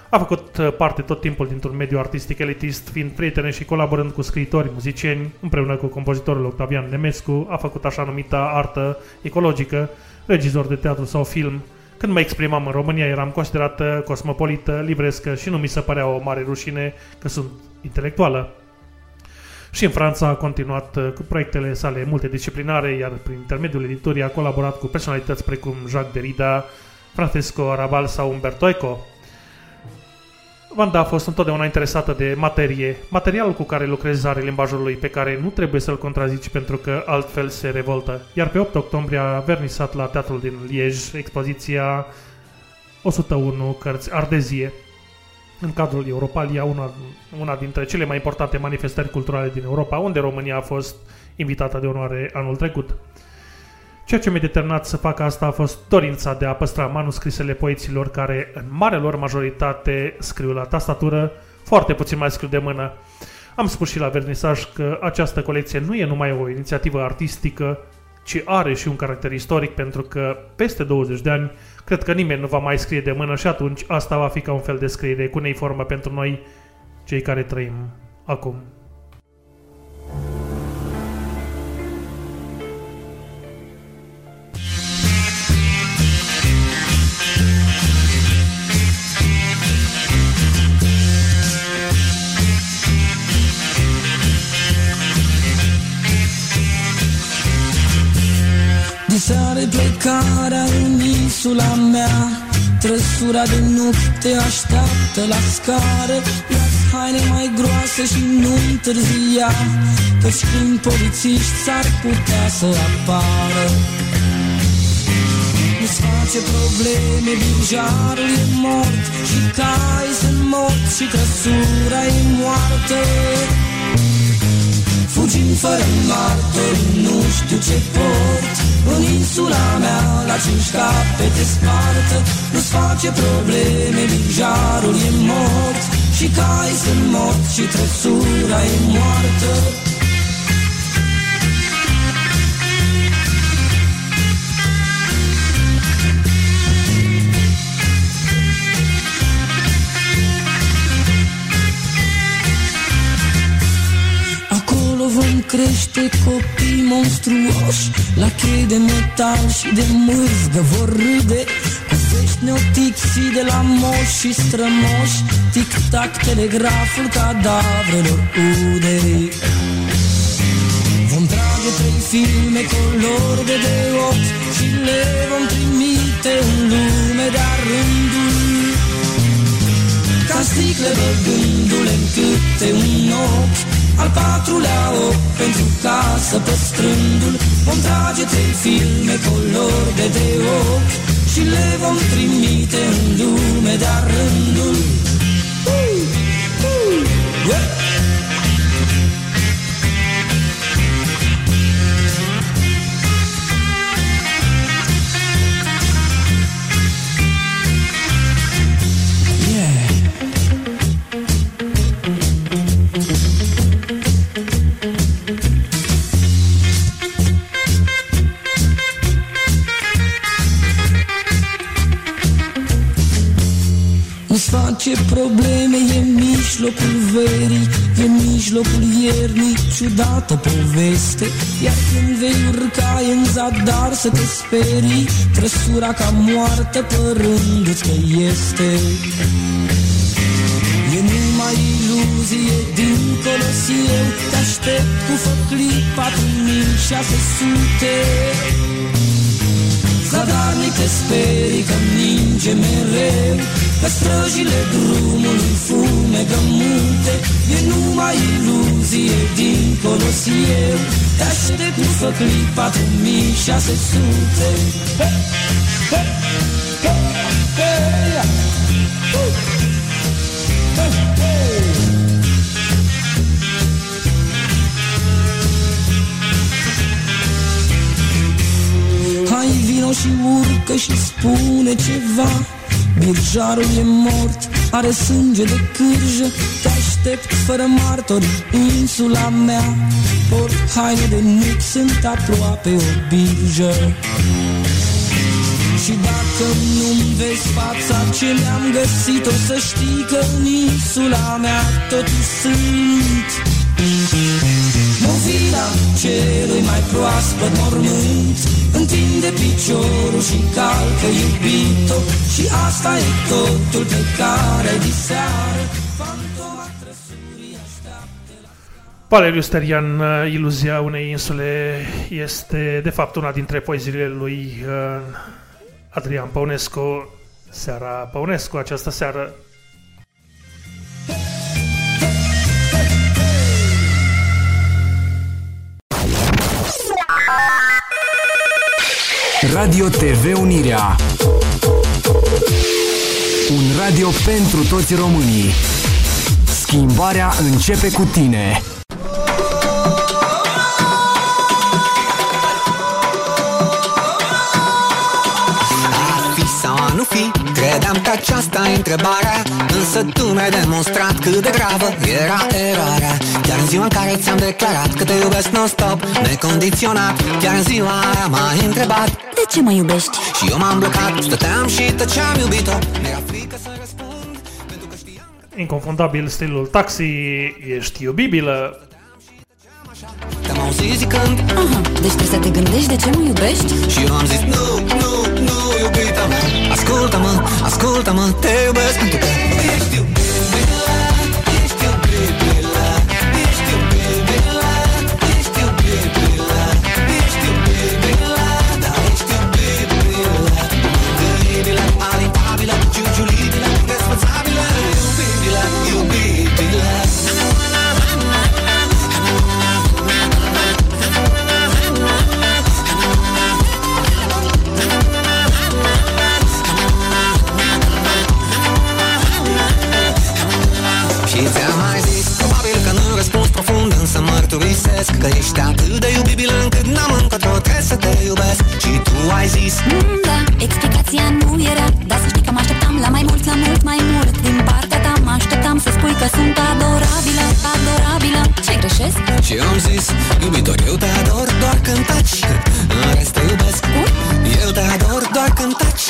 A: A făcut uh, parte tot timpul dintr-un mediu artistic elitist, fiind prietene și colaborând cu scriitori, muzicieni, împreună cu compozitorul Octavian Nemescu, a făcut așa numita artă ecologică, regizor de teatru sau film. Când mă exprimam în România eram considerată cosmopolită, livrescă și nu mi se părea o mare rușine că sunt intelectuală. Și în Franța a continuat uh, cu proiectele sale multidisciplinare, iar prin intermediul editorii a colaborat cu personalități precum Jacques Derrida, Francesco Arabal sau Umberto Eco. Vanda a fost întotdeauna interesată de materie. Materialul cu care lucrezi are limbajul lui pe care nu trebuie să-l contrazici pentru că altfel se revoltă. Iar pe 8 octombrie a vernisat la teatrul din Liege expoziția 101 cărți ardezie. În cadrul Europalia, una, una dintre cele mai importante manifestări culturale din Europa, unde România a fost invitată de onoare anul trecut. Ceea ce mi-a determinat să fac asta a fost dorința de a păstra manuscrisele poeților care, în mare lor majoritate, scriu la tastatură, foarte puțin mai scriu de mână. Am spus și la vernisaj că această colecție nu e numai o inițiativă artistică, ci are și un caracter istoric pentru că peste 20 de ani cred că nimeni nu va mai scrie de mână și atunci asta va fi ca un fel de scriere cu neiformă pentru noi, cei care trăim acum.
Q: Insula mea Trăsura de noapte așteaptă la scară. Ia haine mai groase și nu întârzia Căci când polițiști s-ar putea să apară. Nu-ți face probleme, birjarul e mort Și cai sunt mort și trăsura e moartă. Fugim fără martori, nu știu ce port În insula mea, la cinci capete spartă Nu-ți face probleme, jarul e mort. Și cai sunt mort și trăsura e moartă crește copii monstruoși La chei de metal și de mâzgă vor râde Cu vești neotipsi de la moși și strămoși Tic-tac telegraful cadavrelor ude Vom trage trei filme color de de ochi Și le vom trimite în lume de-a rândul. Ca sticle băgându-le în câte un ochi al patrulea ochi pentru casă păstrându-l Vom trage trei filme color de de ochi Și le vom trimite în lume de-a rândul mijlocul verii, e mijlocul iernii Ciudată poveste. Iar când vei urca în zadar să te sperii Trăsura ca moartă părându-ți că este. E numai iluzie dincolo și eu Te aștept cu făclii patru mii șase sute. Zadarnic te sperii că ninge mereu Pe străjile drumului fumegă multe E numai iluzie dincolo și eu Te aștept cu făclii patru mii șase sute. Hai vino și urcă și spune ceva Birjarul e mort, are sânge de cârjă. Te aștept fără martori, insula mea. Por haine de nuc sunt aproape o birjă Și dacă nu-mi vezi fața ce mi-am găsit O să știi că în insula mea totuși sunt Movila celui mai proaspăt mormânt. Întinde piciorul și calcă iubito Și asta e totul pe care diseară
A: Valeriu Sterian, uh, Iluzia unei insule, este de fapt una dintre poeziile lui uh, Adrian Păunescu. Seara Păunescu, această seară
I: Radio TV Unirea. Un radio pentru toți românii. Schimbarea începe cu tine.
R: Fi Credeam că aceasta e întrebarea Însă tu mi-ai demonstrat cât de gravă era eroarea Chiar în ziua în care ți-am declarat Că te iubesc non-stop, necondiționat Chiar în ziua aia m-ai întrebat
S: De ce mă iubești?
R: Și eu m-am blocat Stăteam și tăceam iubito Mi-era frică să
A: inconfundabil stilul taxi, ești iubibilă.
R: Te-am auzit zicând
S: Aha, deci trebuie să te gândești de ce mă iubești?
R: Și eu am zis nu, nu, nu, iubita mea Ascultă-mă, ascultă-mă, te iubesc pentru că ești mărturisesc Că ești atât de iubibil Încât n-am încotro Trebuie să te iubesc. Și tu ai zis
S: Mm, da, explicația nu era Dar să știi că mă așteptam la mai mult, la mult mai mult. Din partea ta mă așteptam să spui că sunt adorabilă, adorabilă. Ce greșesc?
R: Și eu am zis Iubitor, eu te ador doar când taci. În rest te iubesc. Eu te ador doar când taci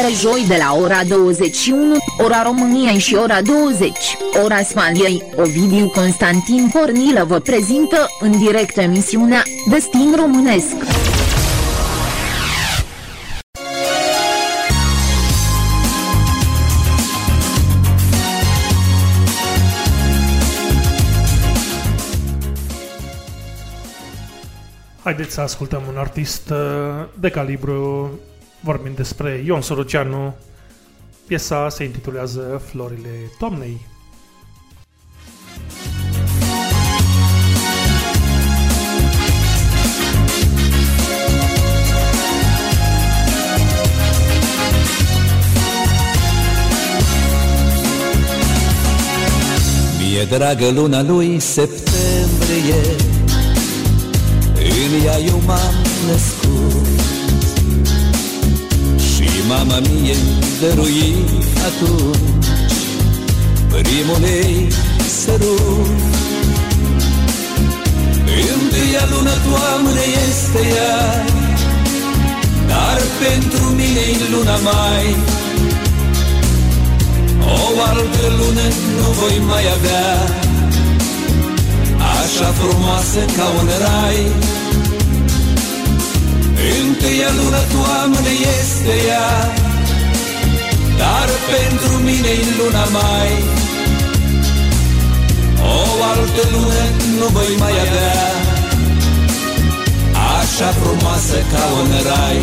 T: fiecare joi de la ora 21, ora României și ora 20, ora Spaniei, Ovidiu Constantin Pornilă vă prezintă în direct emisiunea Destin Românesc.
A: Haideți să ascultăm un artist uh, de calibru, vorbind despre Ion Soroceanu. Piesa se intitulează Florile Toamnei.
H: Mi-e dragă luna lui septembrie În ea eu m-am născut Și mama mie dărui atunci Primul ei sărut. Întâia lună toamnă este ea Dar pentru mine e luna mai. O altă lună nu voi mai avea Așa frumoasă ca un rai Întâia lună toamnă este ea. Dar pentru mine e luna mai. O altă lună nu voi mai avea. Așa frumoasă ca un rai.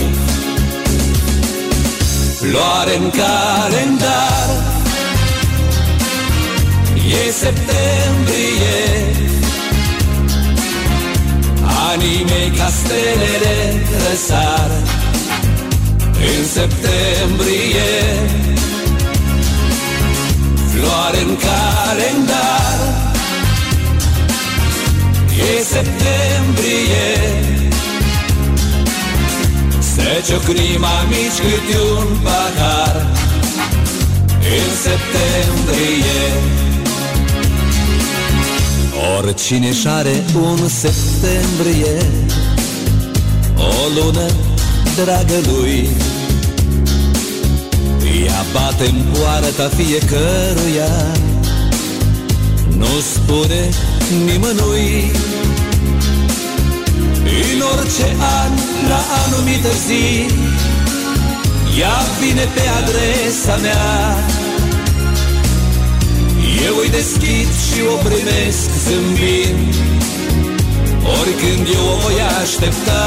H: Floare în calendar. E septembrie Anii mei ca stelele răsar În septembrie Floare în calendar. E septembrie Să ciocnim amici câte un pahar. În septembrie Oricine și șare un septembrie O lună dragă lui. Ea bate în poarta fiecăruia Nu spune nimănui. În orice an, la anumită zi Ea vine pe adresa mea eu îi deschid și o primesc zâmbind. Oricând eu o voi aștepta.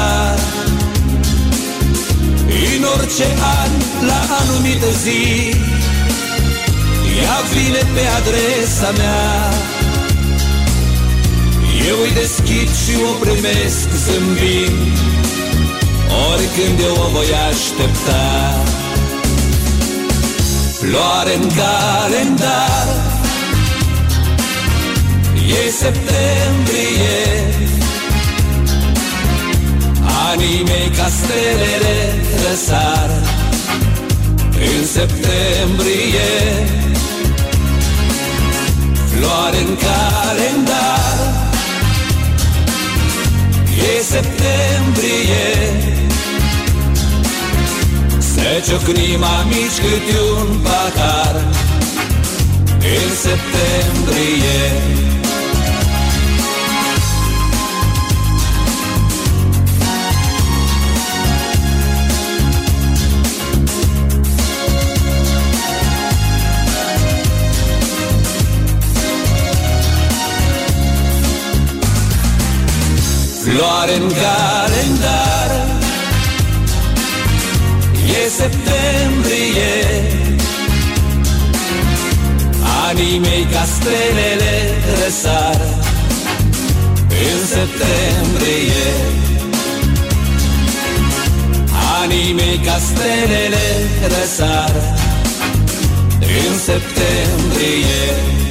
H: În orice an, la anumită zi Ea vine pe adresa mea. Eu îi deschid și o primesc zâmbind. Oricând eu o voi aștepta. Floare în calendar E septembrie. Anii mei ca stelele răsar În septembrie. Floare în calendar. E septembrie. Să ciocnim amici câte un pahar. În septembrie Floare în calendar. E septembrie. Anii mei ca stelele răsar În septembrie. Anii mei ca stelele răsar În septembrie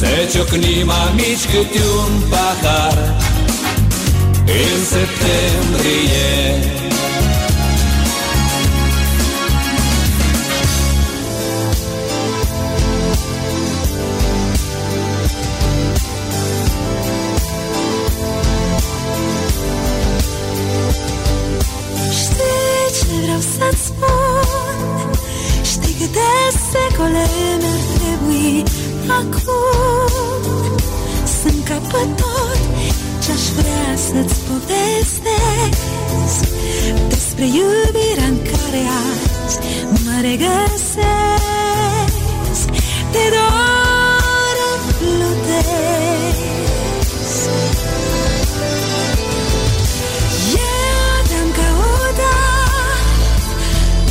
H: Să ciocnim amici câte un pahar. În septembrie
P: să-ți povestesc Despre iubirea în care azi mă regăsesc. Te doar îmi plutesc. Eu te-am căutat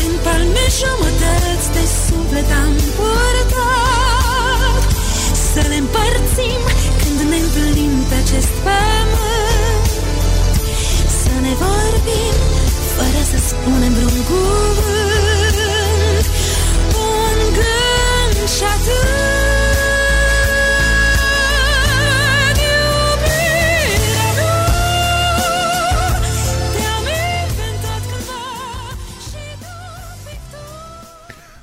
P: În palme jumătăți de suflet am fără să spunem vreun cuvânt Un gând și atât Iubirea mea, te-am inventat cândva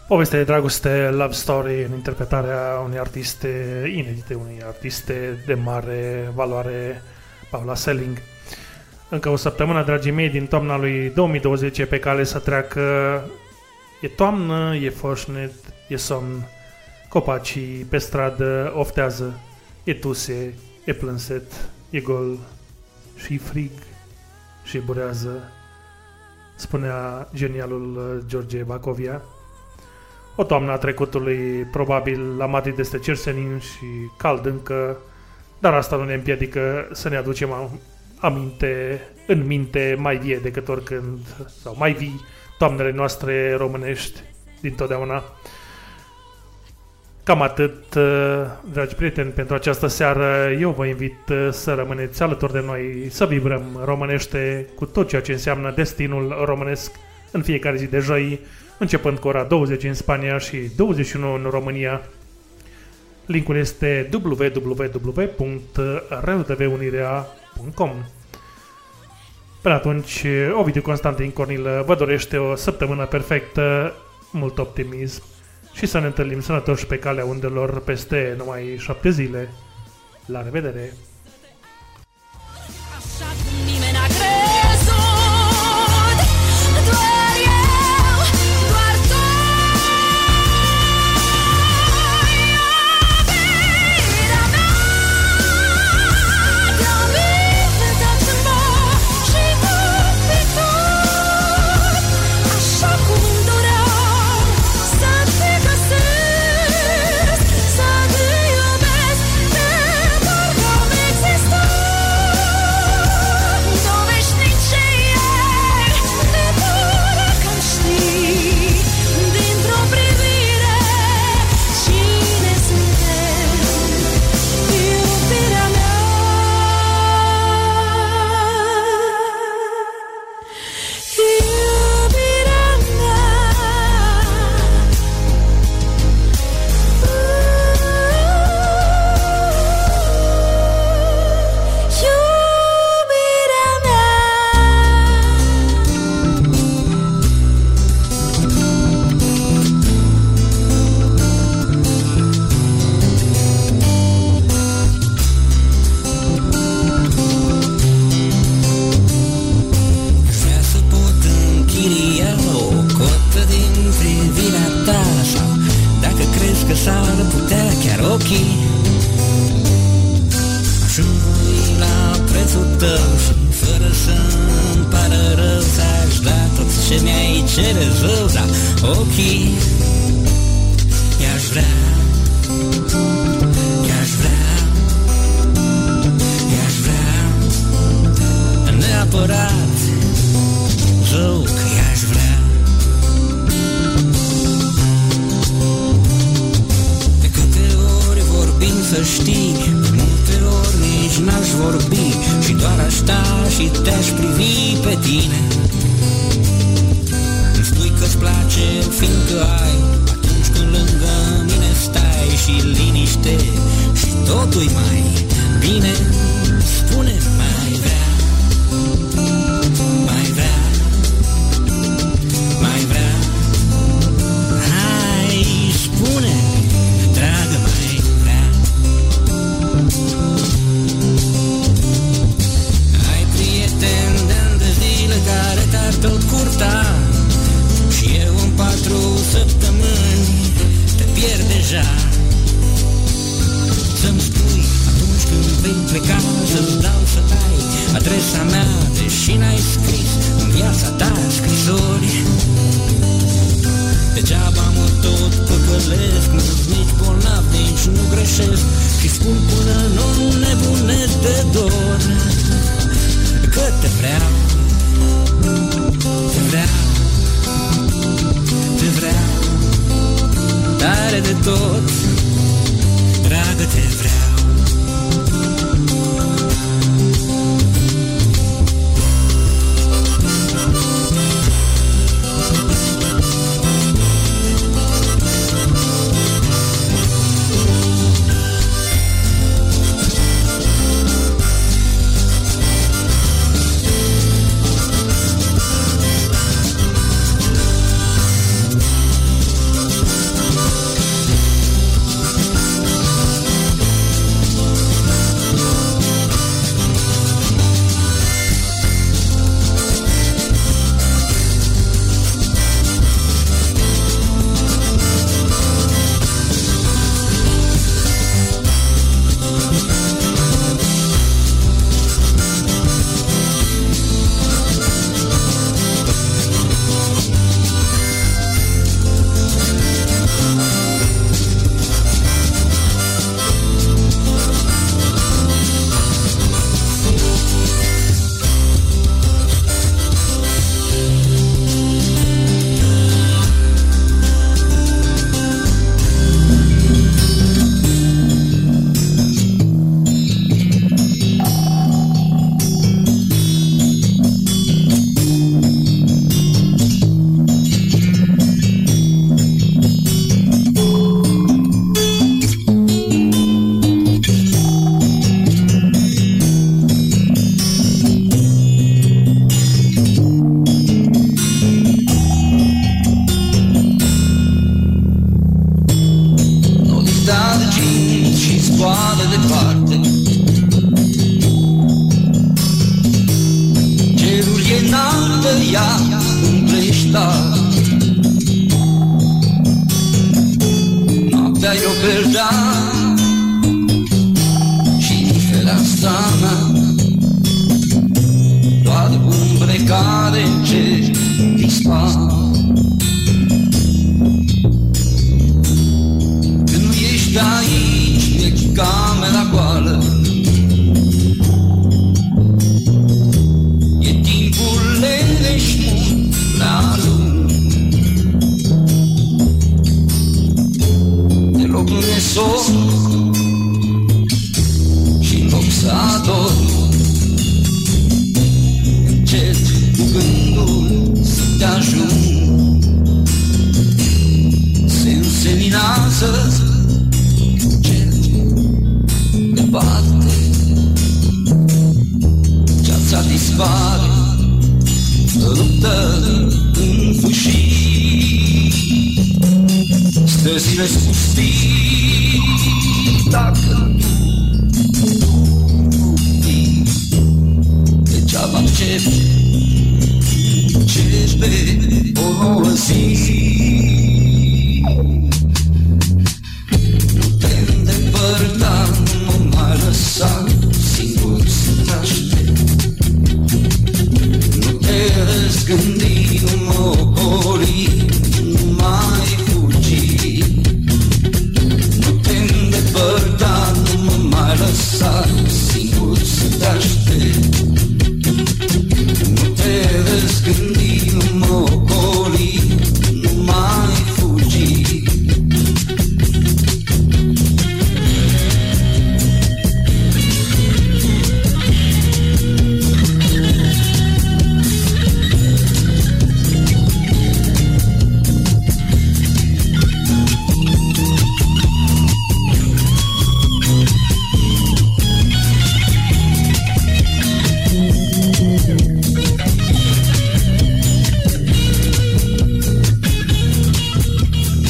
A: Poveste de dragoste, love story în interpretarea unei artiste inedite, unei artiste de mare valoare, Paula Selling. Încă o săptămână, dragii mei, din toamna lui 2020 e pe cale să treacă. E toamnă, e foșnet, e somn. Copacii pe stradă oftează. E tuse, e plânset, e gol și frig și burează. Spunea genialul George Bacovia. O toamnă a trecutului, probabil la Madrid este cersenin și cald încă, dar asta nu ne împiedică să ne aducem am- aminte, în minte, mai vie decât oricând, sau mai vii, toamnele noastre românești din totdeauna. Cam atât, uh, dragi prieteni, pentru această seară. Eu vă invit uh, să rămâneți alături de noi, să vibrăm românește cu tot ceea ce înseamnă destinul românesc în fiecare zi de joi, începând cu ora 20 în Spania și 21 în România. Linkul este www.reutv.unirea.com Până atunci, Ovidiu Constantin Cornilă vă dorește o săptămână perfectă, mult optimism și să ne întâlnim sănătoși pe calea undelor peste numai șapte zile. La revedere!